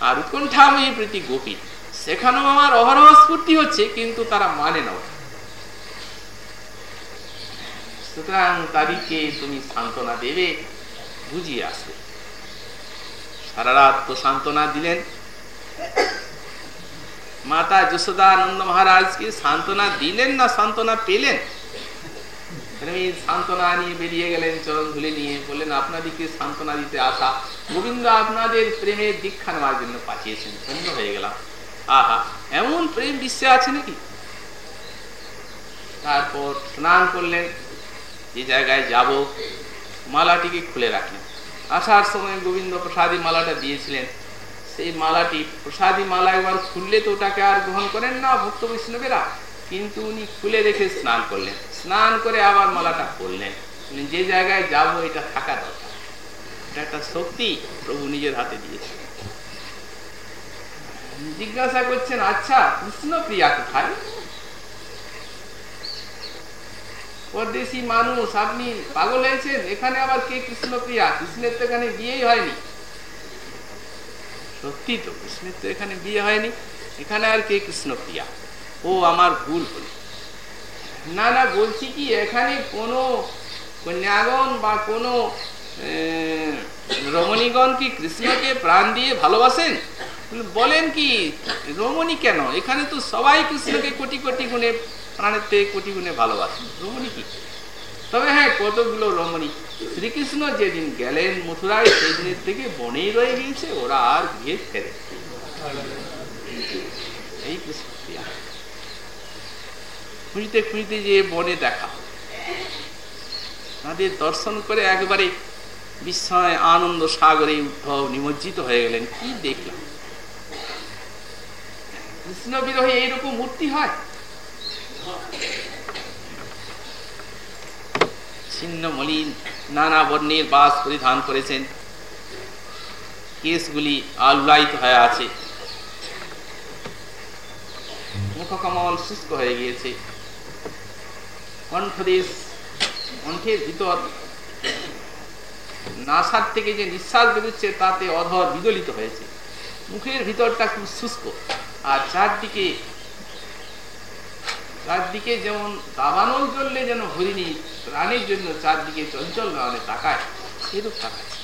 আর উৎকণ্ঠাময়ী প্রীতি গোপী। সেখানেও আমার অহরহ স্ফূর্তি হচ্ছে, কিন্তু তারা মানে না সুতরাং তাদেরকে তুমি সান্ত্বনা দেবে, বুঝিয়ে আসবে। সারা রাত তো সান্ত্বনা দিলেন। মাতা যশোদানন্দ মহারাজকে সান্ত্বনা দিলেন না, সান্ত্বনা পেলেন? তারপর স্নান করলেন, যে জায়গায় যাব, মালাটিকে খুলে রাখলেন। আসার সময় গোবিন্দ প্রসাদী মালাটা দিয়েছিলেন। সেই মালাটি, প্রসাদী মালা একবার খুললে তো ওটাকে আর গ্রহণ করেন না ভক্ত বৈষ্ণবেরা। কিন্তু উনি খুলে রেখে স্নান করলেন। স্নান করে আবার মালাটা পরলেন যে জায়গায় যাব, এটা থাকা দরকার। এটা একটা শক্তি প্রভু নিজের হাতে দিয়েছে। জিজ্ঞাসা করছেন আচ্ছা কৃষ্ণ প্রিয়া কোথায়? পরদেশি মানুষ, আপনি পাগল হয়েছেন? এখানে আবার কে কৃষ্ণ প্রিয়া? কৃষ্ণের তো এখানে বিয়েই হয়নি। সত্যি তো, কৃষ্ণের তো এখানে বিয়ে হয়নি। এখানে আর কে কৃষ্ণ প্রিয়া? ও আমার ভুল হল না না, বলছি কি, এখানে কোনো কন্যাগণ বা কোনো রমণীগণ কি কৃষ্ণকে প্রাণ দিয়ে ভালোবাসেন? বলেন কি, রমণী কেন? এখানে তো সবাই কৃষ্ণকে কোটি কোটি গুণে, প্রাণের থেকে কোটি গুণে ভালোবাসেন রমণী কি? তবে হ্যাঁ কতগুলো রমণী? শ্রীকৃষ্ণ যেদিন গেলেন মথুরায় সেই দিনের থেকে বনেই রয়ে গিয়েছে, ওরা আর গিয়ে ফেরে এই কৃষ্ণ খুঁজতে খুঁজতে যে বনে দেখা তাদের দর্শন করে একবারে বিস্ময়, আনন্দ, সাগরে উদ্ধব নিমজ্জিত হয়ে গেলেন। কি দেখলাম? কৃষ্ণ বিরহে এইরকম মূর্তি হয়? ছিন্ন মলিন নানা বর্ণের বাস পরিধান করেছেন। কেসগুলি আলুলায়িত হয়ে আছে। মুখকমল শুষ্ক হয়ে গিয়েছে। কণ্ঠদেশ কণ্ঠের ভিতর নাসার থেকে যে নিঃশ্বাস বেরোচ্ছে, তাতে অধর বিদলিত হয়েছে। মুখের ভিতরটা খুব শুষ্ক। আর চারদিকে চারদিকে যেমন দাবানল জ্বললে যেন হরিণী প্রাণের জন্য চারদিকে চঞ্চল নয়নে তাকায়, সেরূপ তাকাচ্ছে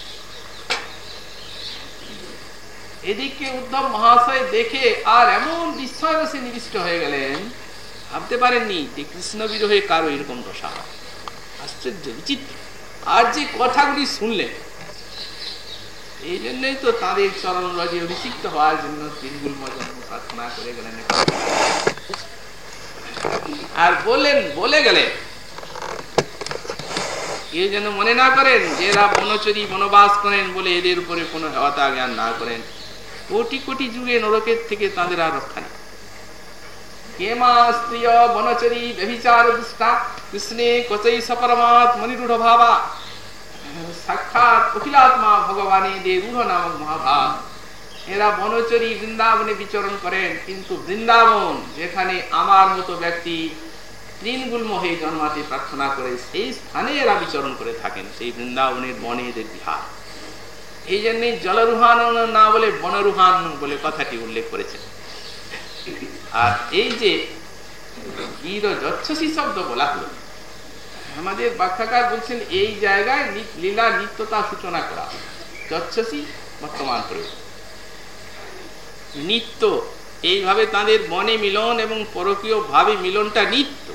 এদিকে উদ্ধব মহাশয় দেখে আর এমন বিস্ময় বসে নিবিষ্ট হয়ে গেলেন ভাবতে পারেননি যে কৃষ্ণ বিরোহে কারও এরকম দশা। আশ্চর্য, বিচিত্র। আর যে কথাগুলি শুনলেন এই জন্যই তো তাঁদের চরণ রজে অভিষিক্ত হওয়ার জন্য তিনগুল জন্ম প্রার্থনা করে গেলেন। আর বললেন, বলে গেলেন কেউ যেন মনে না করেন যে এরা বনচরী বনবাস করেন বলে এদের উপরে কোনো হেওয়াতা জ্ঞান না করেন। কোটি কোটি যুগে নরকের থেকে তাদের আর রক্ষা নেই। নামক মহাভাব এরা বৃন্দাবনে বিচরণ করেন, কিন্তু বৃন্দাবন, যেখানে আমার মতো ব্যক্তি তৃণগুল্ম হয়ে জন্মাতে প্রার্থনা করে, সেই স্থানে এরা বিচরণ করে থাকেন, সেই বৃন্দাবনের বনে এদের বিহার। এই জন্যে জলরুহান না বলে বনরুহান বলে কথাটি উল্লেখ করেছেন। আর এই যে যচ্ছসী শব্দ বলা হলো। আমাদের ব্যাখ্যাকার বলছেন, এই জায়গায় লীলা নিত্যতা সূচনা করা। যচ্ছসী বর্তমান প্রয়োগ। নিত্য, এইভাবে তাদের মনে মিলন এবং পরকীয় ভাবে মিলনটা নিত্য।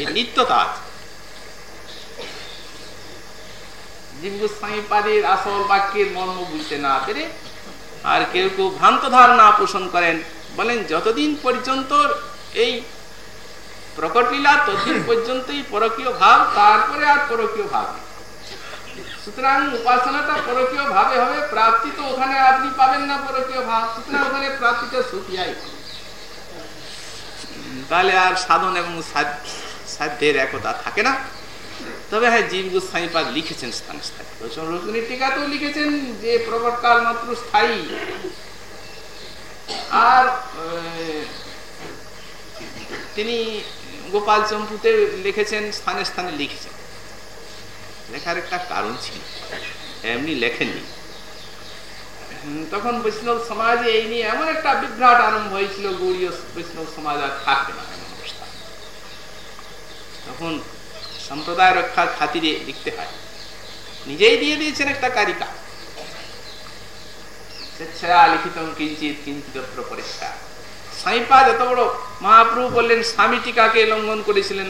এই নিত্যতা আছে। পাদের আসল বাক্যের মর্ম বুঝতে না পেরে আর কেউ কেউ ভ্রান্ত ধারণা পোষণ করেন বলেন, যতদিন পর্যন্ত এই প্রকট লীলা ততদিন পর্যন্তই পরকীয় ভাব, তারপরে আর পরকীয় ভাব সুতরাং উপাসনাটা পরকীয় ভাবে হবে, প্রাপ্তি তো ওখানে আপনি পাবেন না পরকীয় ভাব, সুতরাং ওখানে প্রাপ্তিটা সুখিয়াই তাহলে আর সাধন এবং সাধ্যের একতা থাকে না। তবে হ্যাঁ জীব গোস্বামী পাদ লিখেছেন স্থান স্থায়ী। রজনী টিকাতেও লিখেছেন যে প্রবটকাল মাত্র স্থায়ী। আর তিনি গোপাল চম্পুতে লিখেছেন, স্থানে স্থানে লিখেছেন। লেখার একটা কারণ ছিল। এমনি লেখেননি। তখন বৈষ্ণব সমাজে এই নিয়ে এমন একটা বিভ্রাট আরম্ভ হয়েছিল গৌরীয় বৈষ্ণব সমাজ আর থাকবে না এমন অবস্থা। তখন সম্প্রদায় রক্ষার খাতিরে লিখতে হয়। নিজেই দিয়ে দিয়েছেন একটা কারিকা। এত বড় মহাপ্রভু বললেন লঙ্ঘন করেছিলেন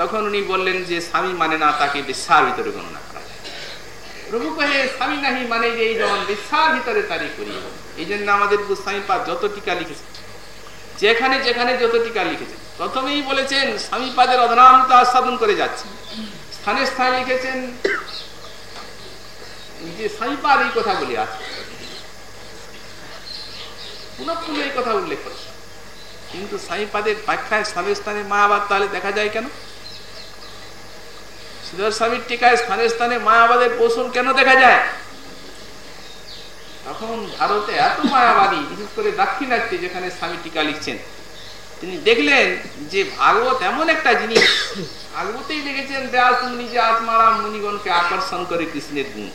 তখন উনি বললেন যে, স্বামী মানে না, তাকে বিশ্বার ভিতরে গণনা করা প্রভু কহে, স্বামী নাহি মানে যে এই যেমন বিশ্বার ভিতরে তারই করি এই জন্য আমাদের গোস্বামীপাদ যত টিকা লিখেছে যেখানে যেখানে যত টিকা লিখেছেন, প্রথমেই বলেছেন, স্বামীপাদের অধনামতা আস্বাদন করে যাচ্ছেন লিখেছেন। এই কথাগুলি আছে। পুনঃ পুনঃ এই কথা উল্লেখ করেছে কিন্তু স্বামীপাদের ব্যাখ্যায় স্থানে মায়াবাদ তাহলে দেখা যায় কেন? শ্রীধর স্বামীর টিকায় স্থানে স্থানে মায়াবাদের পোষণ কেন দেখা যায়? তখন ভারতে এত মায়াবাদী, বিশেষ করে দাক্ষিণাত্যে যেখানে স্বামী টিকা লিখছেন তিনি দেখলেন যে ভাগবত এমন একটা জিনিস, ভাগবতেই লিখেছেন ব্যাস নিজে আত্মারাম মুনিগণকে আকর্ষণ করে কৃষ্ণের গুণ।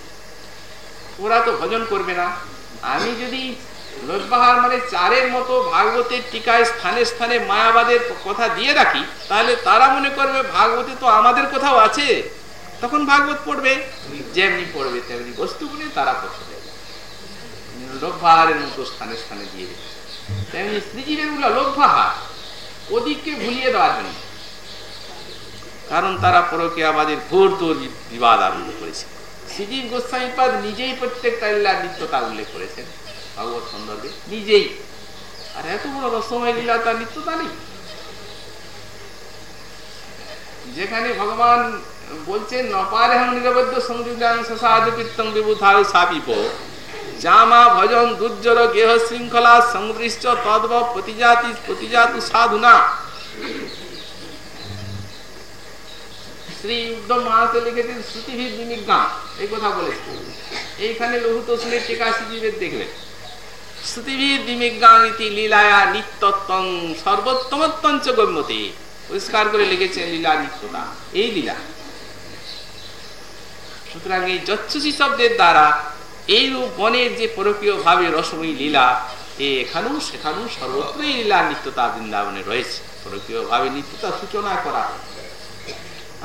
ওরা তো ভজন করবে না। আমি যদি লোকবাহার মানে চারের মতো ভাগবতের টিকায় স্থানে স্থানে মায়াবাদের কথা দিয়ে রাখি, তাহলে তারা মনে করবে ভাগবতে তো আমাদের কোথাও আছে। তখন ভাগবত পড়বে, যেমনি পড়বে তেমনি বস্তুগুলি তারা পড়তে দেবে লোকবাহারের মতো স্থানে স্থানে দিয়ে দেবে তেমনি শ্রীজীবেরগুলো লোকবাহার ওদিককে ভুলিয়ে দেওয়ার জন্য। কারণ তারা পরকীয়াবাদের ঘোর তোর বিবাদ আরম্ভ করেছে। শ্রীজীব গোস্বামীপাদ নিজেই প্রত্যেকটা নিত্যতা উল্লেখ করেছেন। ভাগবত সন্দর্ভে নিজেই। আর এত বড় রসময় লীলা তার নিত্যতা নেই। যেখানে ভগবান বলছেন, নপারে হম নিরবদ্ধ সংযুক্তাং সসাজ কীর্তন বিবুধায় সাপিপ। জামা ভজন দুর্জর গেহ শৃঙ্খলা সংদৃষ্ট তদ্ব প্রতিজাতি প্রতিজাতু সাধুনা শ্রী উদ্ধব মহাশে লিখেছেন শ্রুতিভিদ বিনিজ্ঞান এই কথা বলেছেন এইখানে লঘু তসলের টিকা সর্বোত্তমত্বঞ্চ গম্যতে। পরিষ্কার করে লিখেছেন লীলা এই লীলা। সুতরাং দ্বারা এইরূপ বনের যে পরকীয় ভাবে রসময়ী লীলা এখানেও সেখানেও সর্বত্রই লীলা নিত্যতা বৃন্দাবনে রয়েছে। পরকীয় ভাবে নিত্যতা সূচনা করা।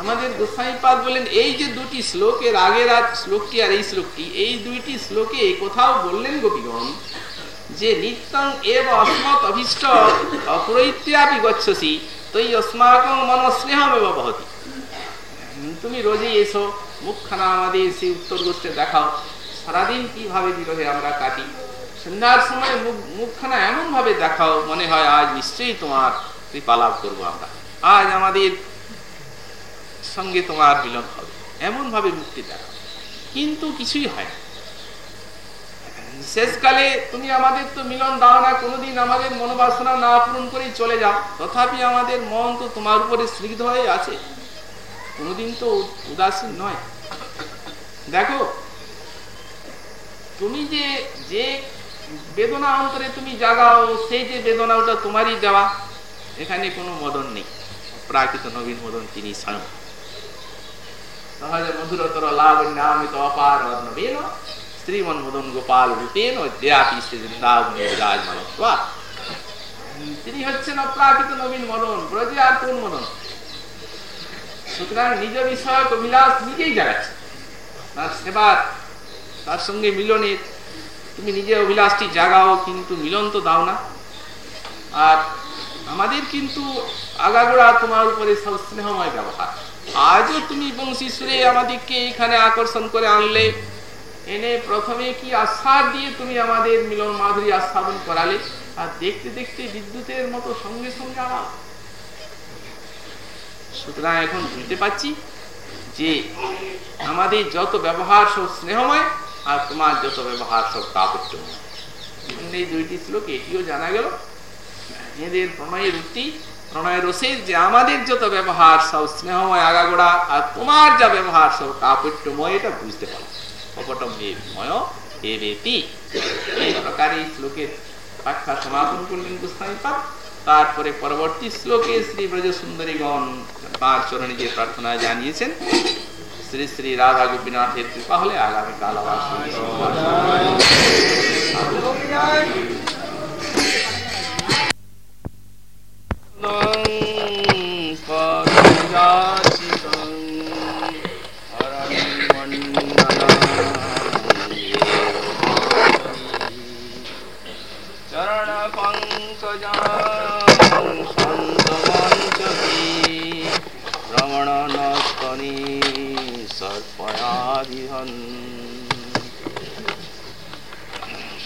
আমাদের গোস্বাইপাদ বলেন, এই যে দুটি শ্লোকের আগের শ্লোকটি আর এই শ্লোকটি, এই দুইটি শ্লোকে কোথাও বললেন গোপীগণ যে, নিত্যং এব অস্মৎ অভীষ্ট, অপ্রৈত্যাপি গচ্ছসি, তৈ অস্মাকং মন স্নেহমেব বহতি। তুমি রোজই এসো, মুখখানা আমাদের সেই উত্তর গোষ্ঠে দেখাও। সারাদিন কীভাবে বিরহে আমরা কাটি? সন্ধ্যার সময় মুখ মুখখানা এমন ভাবে দেখাও, মনে হয় আজ নিশ্চয়ই তোমার কৃপা লাভ করব আমরা। আজ আমাদের সঙ্গে তোমার মিলন হবে। এমন ভাবে মুক্তি দেখাও। কিন্তু কিছুই হয় শেষকালে তুমি আমাদের তো মিলন দাও না, কোনোদিন আমাদের মনোবাসনা না পূরণ করেই চলে যাও। তথাপি আমাদের মন তো তোমার উপরে স্নিগ্ধ হয়ে আছে। কোনোদিন তো উদাসীন নয়। দেখো তুমি যে যে বেদনা অন্তরে তুমি জাগাও, সেই যে বেদনা ওটা তোমারই দেওয়া, এখানে কোনো মদন নেই। প্রাকৃত নবীন মদন তিনি স্বয়ং। সহজ মধুরতর লাবণ্যামিত অপার নবীন শ্রীমন মদন গোপাল রূপেন দেয়াপি শ্রী বৃন্দাবনে তিনি হচ্ছেন অপ্রাকৃত নবীন মদন, ব্রজে আর কোন মদন? সুতরাং নিজ বিষয়ক অভিলাষ নিজেই জাগাচ্ছে। তার সেবার তার সঙ্গে মিলনের তুমি নিজে অভিলাষটি জাগাও, কিন্তু মিলন তো দাও না। আর আমাদের কিন্তু আগাগোড়া তোমার উপরে সব স্নেহময় ব্যবহার। আজও তুমি বংশী সুরে আমাদেরকে এখানে আকর্ষণ করে আনলে, এনে প্রথমে কি আশ্বাস দিয়ে তুমি আমাদের মিলন মাধুরী আস্বাদন করালে? আর দেখতে দেখতে বিদ্যুতের মতো সঙ্গে সঙ্গে আমার সুতরাং এখন বুঝতে পারছি যে আমাদের যত ব্যবহার সব স্নেহময় আর তোমার যত ব্যবহার সব কাপট্যময় এই দুইটি শ্লোক, এটিও জানা গেল। এদের প্রণয়ের উক্তি প্রণয় রসের যে আমাদের যত ব্যবহার সব স্নেহময় আগাগোড়া, আর তোমার যা ব্যবহার সব কাপট্যময় এটা বুঝতে পারো। এই প্রকার সমাপন করলেন তারপরে পরবর্তী শ্লোকে শ্রী ব্রজ সুন্দরীগণ তাঁর চরণে যে প্রার্থনা জানিয়েছেন শ্রী শ্রী রাধা গোপীনাথের কৃপা হলে আগামীকাল আবার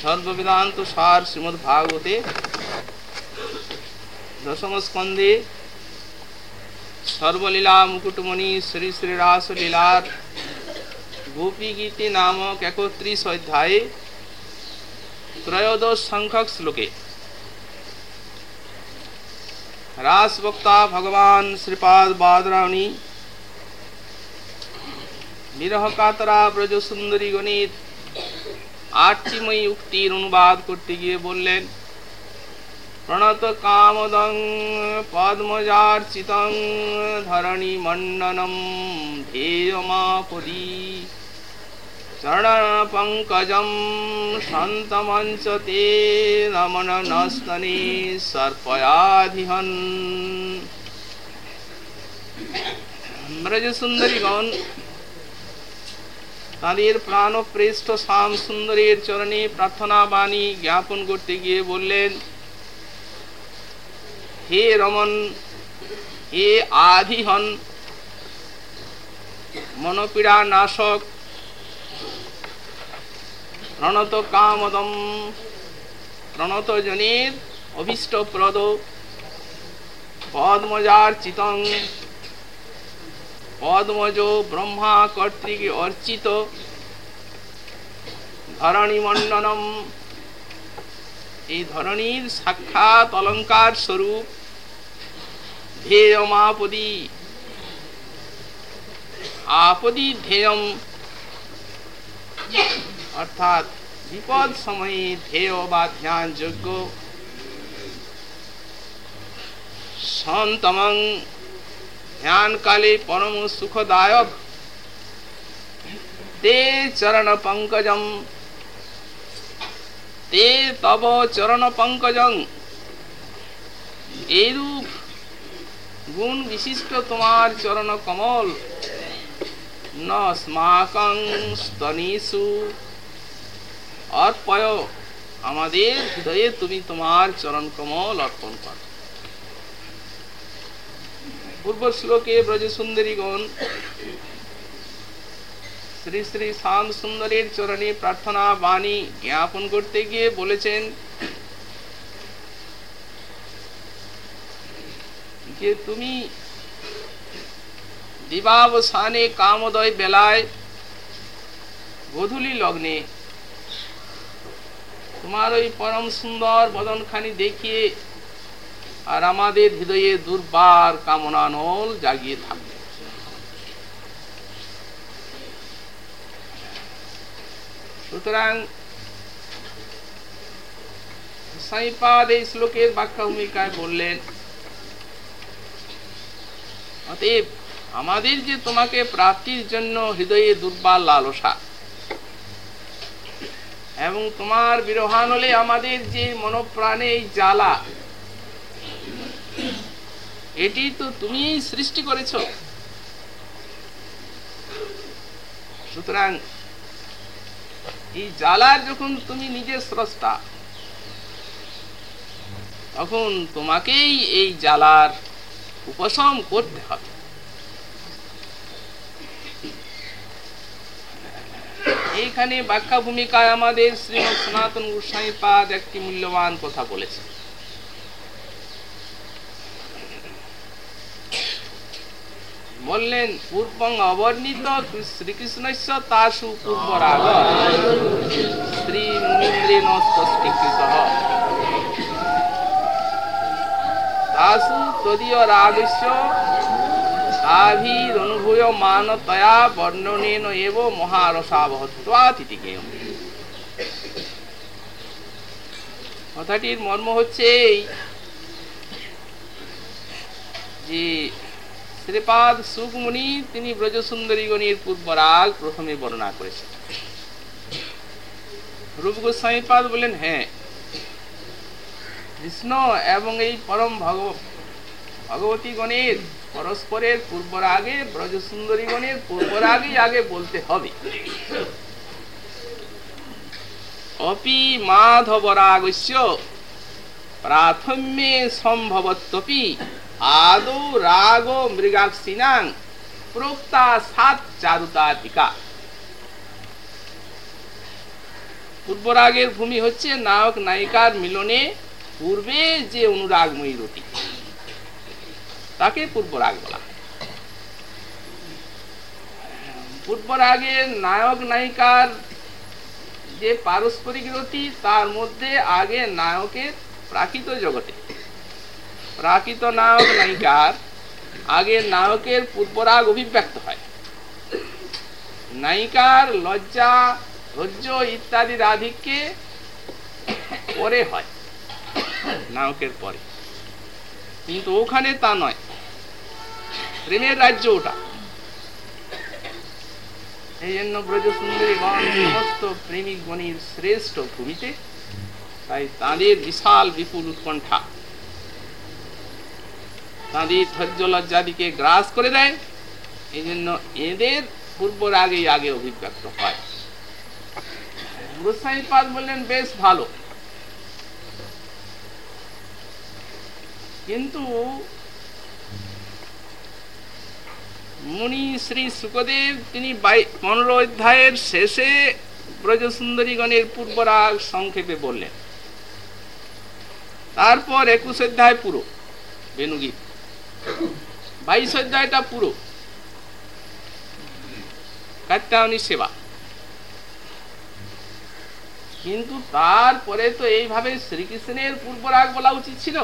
সর্ববেদান্ত সার শ্রীমদ ভাগবতে দশম স্কন্ধে সর্বলীলা মুকুটমণি শ্রী শ্রী রাস লীলার গোপী গীতি নামক একত্রিশ অধ্যায়ে ত্রয়োদশ সংখ্যক শ্লোকে। রাস বক্তা ভগবান শ্রীপাদ বাদরাণী বিরহ কাতরা ব্রজ সুন্দরী গণিত আটটিময়ী উক্তির অনুবাদ করতে গিয়ে বললেন, প্রণত কামদং পদ্মজার্চিতং ধরণী মণ্ডনম ধ্যেয়মাপদী চরণপঙ্কজম রমণ নস্তনে সর্পয়াধিহন। ব্রজ সুন্দরীগণ তাদের প্রাণপ্রেষ্ঠ শ্যাম সুন্দরের চরণে প্রার্থনা বাণী জ্ঞাপন করতে গিয়ে বললেন, হে রমন হে আধিহন মনপীড়া নাশক প্রণত কামদম, প্রণত জনের অভীষ্টপ্রদ পদ্মজার চিতং পদ্মজ ব্রহ্মা কর্তৃক অর্চিত ধরণী মণ্ডনম এই ধরণীর সাক্ষাৎ অলঙ্কার স্বরূপ ধ্যেয়মাপদী আপদী ধ্যেয়ম অর্থাৎ বিপদ সময়ে ধ্যেয় বা ধ্যান যোগ্য সন্তমং ধ্যান কালে পরম সুখদায়ক তে চরণ পঙ্কজম তে তব চরণ পঙ্কজং এইরূপ গুণ বিশিষ্ট তোমার চরণ কমল ন স্মাকং স্তনীষু অর্পয় আমাদের হৃদয়ে তুমি তোমার চরণ কমল অর্পণ কর পূর্ব শ্লোকে ব্রজ সুন্দরীগণ শ্রী শ্রী শ্যাম সুন্দরীর চরণে প্রার্থনা বাণী জ্ঞাপন করতে গিয়ে বলেছেন, যে তুমি দিবাবসানে কামোদয় বেলায় গধূলি লগ্নে তোমার ওই পরম সুন্দর বদনখানি দেখিয়ে আর আমাদের হৃদয়ে দুর্বার কামনা নল জাগিয়ে থাকবে। সুতরাং সাইপাদ এই শ্লোকের ব্যাখ্যা ভূমিকায় বললেন, অতএব আমাদের যে তোমাকে প্রাপ্তির জন্য হৃদয়ে দুর্বার লালসা এবং তোমার বিরহানলে আমাদের যে মনপ্রাণে এই জ্বালা এটি তো তুমি সৃষ্টি করেছ। সুতরাং এই জ্বালার যখন তুমি নিজে স্রষ্টা, তখন তোমাকেই এই জ্বালার উপশম করতে হবে। এইখানে ব্যাখ্যা ভূমিকায় আমাদের শ্রীমৎ সনাতন গোস্বামী পাদ একটি মূল্যবান কথা বলেছে বললেন, পূর্বং অবর্ণিত শ্রীকৃষ্ণস্য তাসু পূর্বরাগ। শ্রী মুনীন্দ্রেণ স্পষ্টীকৃত তাসু তদীয় রাগস্য তাভিরনুভূয় মানতয়া বর্ণনেন এব মহারসাবহত্বাতিথিকেয় কথাটির মর্ম হচ্ছে এই যে শ্রীপাদ সুকমুনি তিনি ব্রজসুন্দরীগণের পূর্বরাগ প্রথমে বর্ণনা করেছেন। রূপ গোস্বামীপাদ বলেন হ্যাঁ কৃষ্ণ এবং এই পরম ভগবতী গণের পরস্পরের পূর্বরাগে, ব্রজসুন্দরী গণের পূর্বরাগেই আগে বলতে হবে। অপি মাধবরাগস্য, প্রাথম্যে সম্ভবত্বপি আদৌ রাগ মৃগাক্ষিনাং প্রোক্তা সাত চারুতাধিকা পূর্বরাগের ভূমি হচ্ছে নায়ক নায়িকার মিলনে পূর্বে যে অনুরাগময়ী রতি তাকে পূর্বরাগ বলা পূর্বরাগের নায়ক নায়িকার যে পারস্পরিক রতি তার মধ্যে আগে নায়কের প্রাকৃত জগতে প্রাকৃত নায়ক নায়িকার আগে নায়কের পূর্বরাগ অভিব্যক্ত হয়। নায়িকার লজ্জা, ধৈর্য ইত্যাদির আধিক্যে পরে হয়, নায়কের পরে। কিন্তু ওখানে তা নয়। প্রেমের রাজ্য ওটা। এই জন্য ব্রজ সুন্দরী গণ সমস্ত প্রেমিক গণের শ্রেষ্ঠ ভূমিতে তাই তাদের বিশাল, বিপুল উৎকণ্ঠা। তাদের ধৈর্য লজ্জাদিকে গ্রাস করে দেয়। এই জন্য এদের পূর্বর আগেই আগে অভিব্যক্ত হয়। গোস্বাইপাদ বললেন, বেশ ভালো। কিন্তু মুনি শ্রী সুখদেব, তিনি পনেরো অধ্যায়ের শেষে ব্রজসুন্দরীগণের পূর্বরাগ সংক্ষেপে বললেন, তারপর একুশ অধ্যায় পুরো বেনুগীত বাইশ অধ্যায়টা পুরো। কাত্যায়নী সেবা। কিন্তু তারপরে তো এইভাবে শ্রীকৃষ্ণের পূর্বরাগ বলা উচিত ছিল।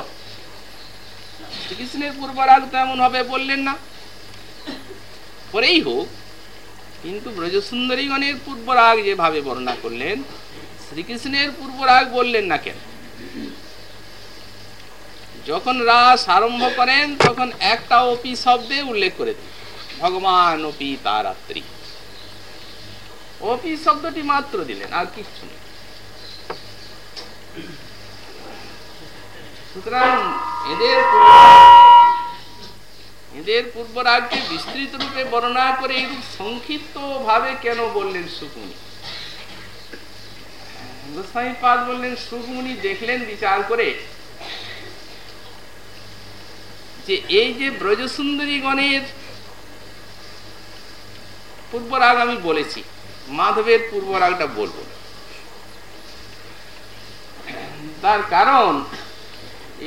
শ্রীকৃষ্ণের পূর্বরাগ তো এমন হবে বললেন না। পরেই হোক, কিন্তু ব্রজসুন্দরীগণের পূর্বরাগ যেভাবে বর্ণনা করলেন, শ্রীকৃষ্ণের পূর্বরাগ বললেন না কেন? যখন রাস আরম্ভ করেন, তখন একটা অপি শব্দে উল্লেখ করে দিন, ভগবান অপি তারাত্রী। অপি শব্দটি মাত্র দিলেন, আর কিছু নেই। সুতরাং এদের এদের পূর্বরাগকে বিস্তৃত রূপে বর্ণনা করে এইরূপ সংক্ষিপ্ত ভাবে কেন বললেন সুকুমনি গোস্বামী পাদ বললেন সুকুমনি দেখলেন বিচার করে যে এই যে ব্রজসুন্দরী গণের পূর্বরাগ আমি বলেছি, মাধবের পূর্বরাগটা বলব তার কারণ,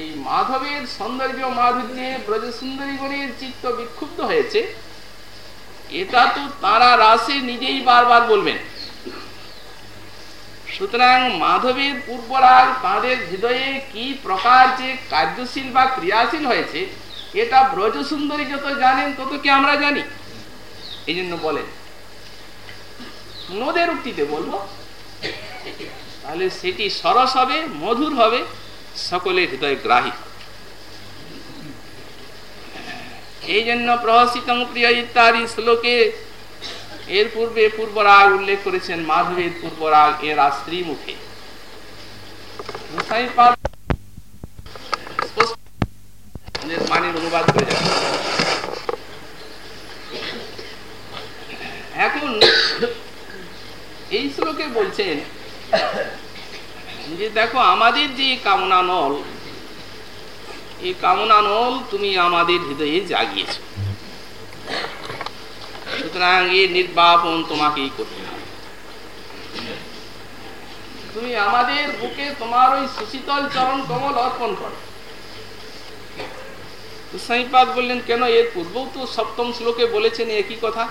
এই মাধবের সৌন্দর্য মাধুর্যে ব্রজসুন্দরী গণের চিত্ত বিক্ষুব্ধ হয়েছে এটা তো তারা রাসে নিজেই বারবার বলবেন। সুতরাং মাধবের পূর্বরাগ তাদের হৃদয়ে কি প্রকার যে কার্যশীল বা ক্রিয়াশীল হয়েছে এটা ব্রজ সুন্দরী যত জানেন, তত কি আমরা জানি? এই জন্য বলেন। নদের উক্তিতে বলব। তাহলে সেটি সরস হবে, মধুর হবে, সকলের হৃদয় গ্রাহী এই জন্য প্রহসিত প্রিয় ইত্যাদি শ্লোকে এর পূর্বে পূর্বরাগ উল্লেখ করেছেন, মাধবের পূর্বরাগ এরা স্ত্রী মুখে এখন এই শ্লোকে বলছেন যে দেখো, আমাদের যে কামনা নল, এই কামনা নল তুমি আমাদের হৃদয়ে জাগিয়েছ। সুতরাং এই নির্বাপন তোমাকেই করতে হবে। তুমি আমাদের বুকে তোমার ওই সুশীতল চরণ কমল অর্পণ করো। সাইপাদ বললেন, কেন? এর পূর্বেও তো সপ্তম শ্লোকে বলেছেন একই কথা?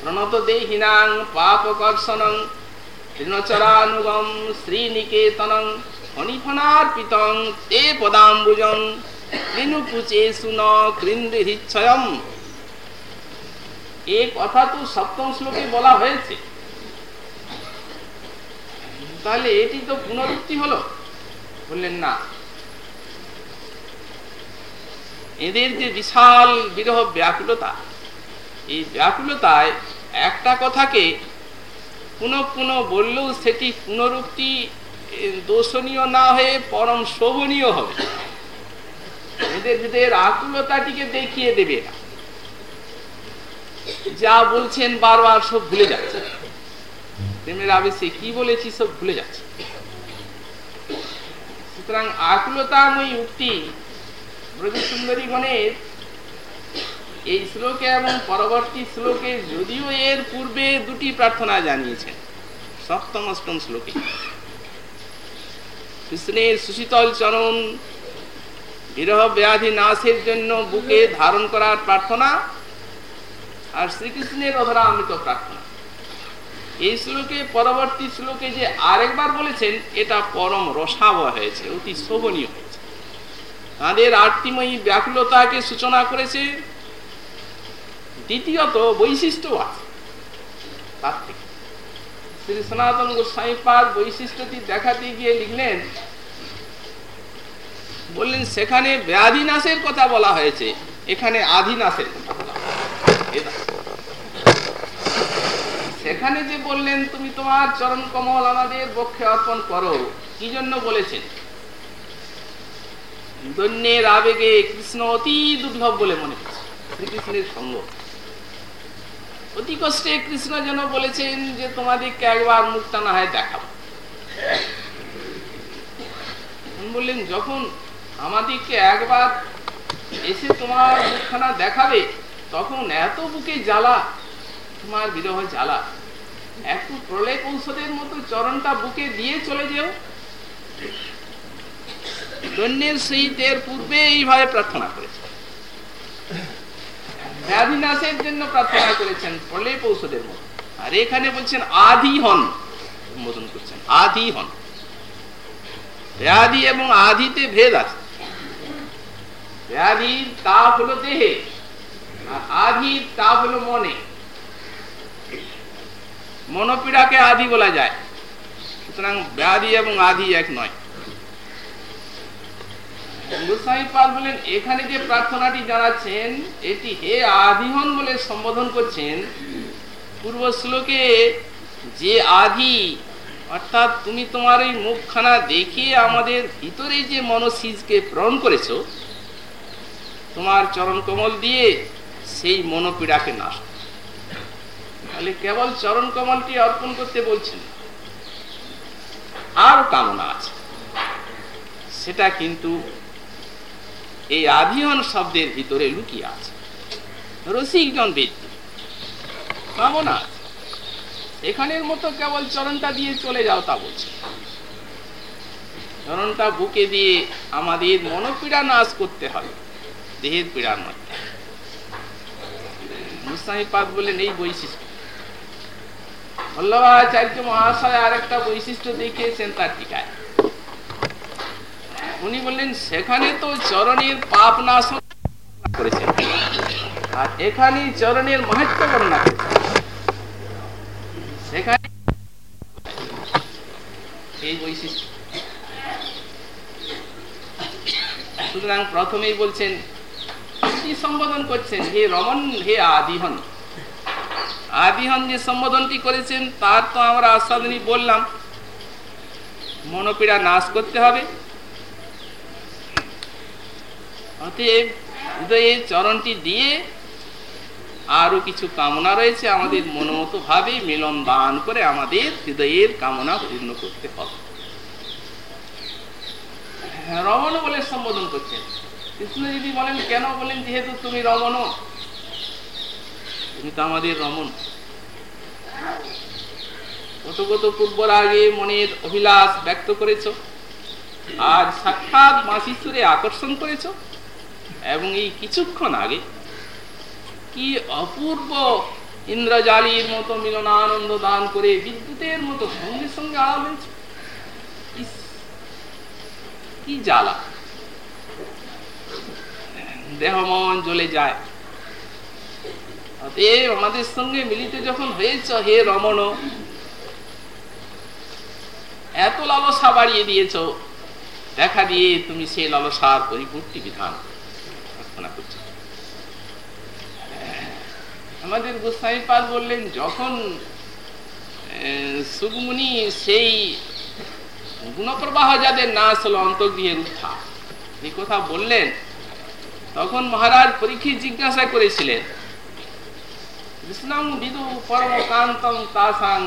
প্রণত দেহিনাং পাপকর্ষণং তৃণচরানুগম শ্রীনিকেতনং ফণিফণার্পিতং তে পদাম্বুজং তৃণুপুচে সুন কৃন্দ্রিচ্ছয়ম এ কথা তো সপ্তম শ্লোকে বলা হয়েছে। তাহলে এটি তো পুনরুক্তি হলো। বললেন, না। এদের যে বিশাল বিরহ ব্যাকুলতা, এই ব্যাকুলতায় একটা কথাকে পুনঃ পুনঃ বললেও সেটি পুনরুক্তি দোষণীয় না হয়ে পরম শোভনীয় হবে। এদের হৃদয়ের আকুলতাটিকে দেখিয়ে দেবে না। যা বলছেন বারবার সব ভুলে যাচ্ছে। প্রেমের আবেশে কি বলেছি সব ভুলে যাচ্ছে। সুতরাং আকুলতাময়ী উক্তি ব্রজসুন্দরী গণের এই শ্লোকে এবং পরবর্তী শ্লোকে যদিও এর পূর্বে দুটি প্রার্থনা জানিয়েছেন, সপ্তম, অষ্টম শ্লোকে। কৃষ্ণের সুশীতল চরণ, বিরহ ব্যাধি নাশের জন্য বুকে ধারণ করার প্রার্থনা আর শ্রীকৃষ্ণের অধরামৃত প্রার্থনা। এই শ্লোকে, পরবর্তী শ্লোকে যে আরেকবার বলেছেন, এটা পরম রসাব হয়েছে, অতি শোভনীয় হয়েছে। তাদের আত্মীময়ী ব্যাকুলতাকে সূচনা করেছে দ্বিতীয়ত বৈশিষ্ট্য আছে। তার থেকে শ্রী সনাতন বৈশিষ্ট্যটি দেখাতে গিয়ে লিখলেন, বললেন, সেখানে ব্যাধি নাশের কথা বলা হয়েছে, এখানে আধিনাশের কথা বলা সেখানে যে বললেন, তুমি তোমার চরণ কমল আমাদের পক্ষে অর্পণ করো। কি জন্য বলেছেন? দৈন্যের আবেগে কৃষ্ণ অতি দুর্লভ বলে মনে হচ্ছে, শ্রীকৃষ্ণের সঙ্গ। অতি কষ্টে কৃষ্ণ যেন বলেছেন যে, তোমাদেরকে একবার মুখটা না হয় দেখাবো বললেন, যখন আমাদেরকে একবার এসে তোমার মুখখানা দেখাবে, তখন এত বুকে জ্বালা তোমার বিরহ জ্বালা। একটু প্রলয় ঔষধের মতো চরণটা বুকে দিয়ে চলে যেও। দৈন্যের পূর্বে এইভাবে প্রার্থনা করেছে। ব্যাধি নাশের জন্য প্রার্থনা করেছেন প্রলেপ ঔষধের মতো। আর এখানে বলছেন আদি হন সম্বোধন করছেন, আদি হন। ব্যাধি এবং আদিতে ভেদ আছে। ব্যাধির তাপ হলো দেহে, আর আধির তাপ হলো মনে। মনোপীড়াকে আদি বলা যায়। সুতরাং ব্যাধি এবং আদি এক নয়। বলেন, এখানে যে প্রার্থনাটি জানাচ্ছেন, এটি হে আদিহন বলে সম্বোধন করছেন, পূর্ব শ্লোকে যে আদি, অর্থাৎ তুমি তোমার এই মুখখানা দেখিয়ে আমাদের ভিতরে যে মনসিজকে প্রেরণ করেছ, তোমার চরণ কমল দিয়ে সেই মনোপীড়াকে নাশ তাহলে কেবল চরণ কমলটি অর্পণ করতে বলছেন। আর কামনা আছে। সেটা কিন্তু এই আধিহন শব্দের ভিতরে লুকিয়ে আছে। রসিকজন বিদ্য কামনা আছে। এখানের মতো কেবল চরণটা দিয়ে চলে যাও তা বলছে। চরণটা বুকে দিয়ে আমাদের মনোপীড়া নাশ করতে হবে। দেহের পীড়ার মধ্যে। মুস্তাহিপাদ বলেন এই বৈশিষ্ট্য। বল্লভাচার্য মহাশয় আর একটা বৈশিষ্ট্য দেখিয়েছেন তার টিকায় উনি বললেন, সেখানে তো চরণের পাপ নাশ করেছেন। আর এখানে চরণের মাহাত্ম বর্ণনা করেছেন। সুতরাং প্রথমেই বলছেন, কি সম্বোধন করছেন? হে রমন হে আদিহন? আদিহন যে সম্বোধনটি করেছেন, তার তো আমরা আস্বাদনী বললাম, মনোপীড়া নাশ করতে হবে। অতএব হৃদয়ে চরণটি দিয়ে আরও কিছু কামনা রয়েছে আমাদের মনোমতো ভাবে মিলন দান করে আমাদের হৃদয়ের কামনা পূর্ণ করতে হবে। রমণ বলে সম্বোধন করছেন। কৃষ্ণ যদি বলেন, কেন বলেন, যেহেতু তুমি রমণ তুমি তো আমাদের রমণ। কত কত পূর্বর আগে মনের অভিলাষ ব্যক্ত করেছ আজ সাক্ষাৎ মাসিশ্বরে আকর্ষণ করেছ, এবং এই কিছুক্ষণ আগে কি অপূর্ব ইন্দ্রজালির মতো মিলনানন্দ দান করে বিদ্যুতের মতো সঙ্গে সঙ্গে আড়াল হয়েছে। কি জ্বালা। দেহ মন জ্বলে যায়। অতএব আমাদের সঙ্গে মিলিত যখন হয়েছ হে রমণ, এত লালসা বাড়িয়ে দিয়েছ। দেখা দিয়ে তুমি সে লালসার পরিপূর্তি বিধান আমাদের গোস্বামী পাল বললেন, যখন সুগমুনি সেই গুণপ্রবাহ যাদের না আসলো অন্তর্গৃহের উত্থা এই কথা বললেন, তখন মহারাজ পরীক্ষিত জিজ্ঞাসা করেছিলেন কৃষ্ণং বিদু পরম কান্তম তাসাং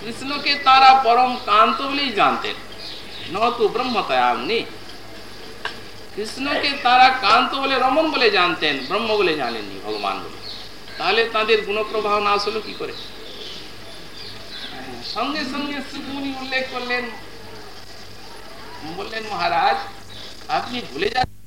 কৃষ্ণকে তারা পরম কান্ত বলেই জানতেন। নতু ব্রহ্মতয়ামনি কৃষ্ণকে তারা কান্ত বলে রমন বলে জানতেন, ব্রহ্ম বলে জানেননি ভগবান বলে। তাহলে তাদের গুণপ্রবাহ না আসলো কি করে? সঙ্গে সঙ্গে উল্লেখ করলেন। বললেন, মহারাজ, আপনি ভুলে যাচ্ছেন।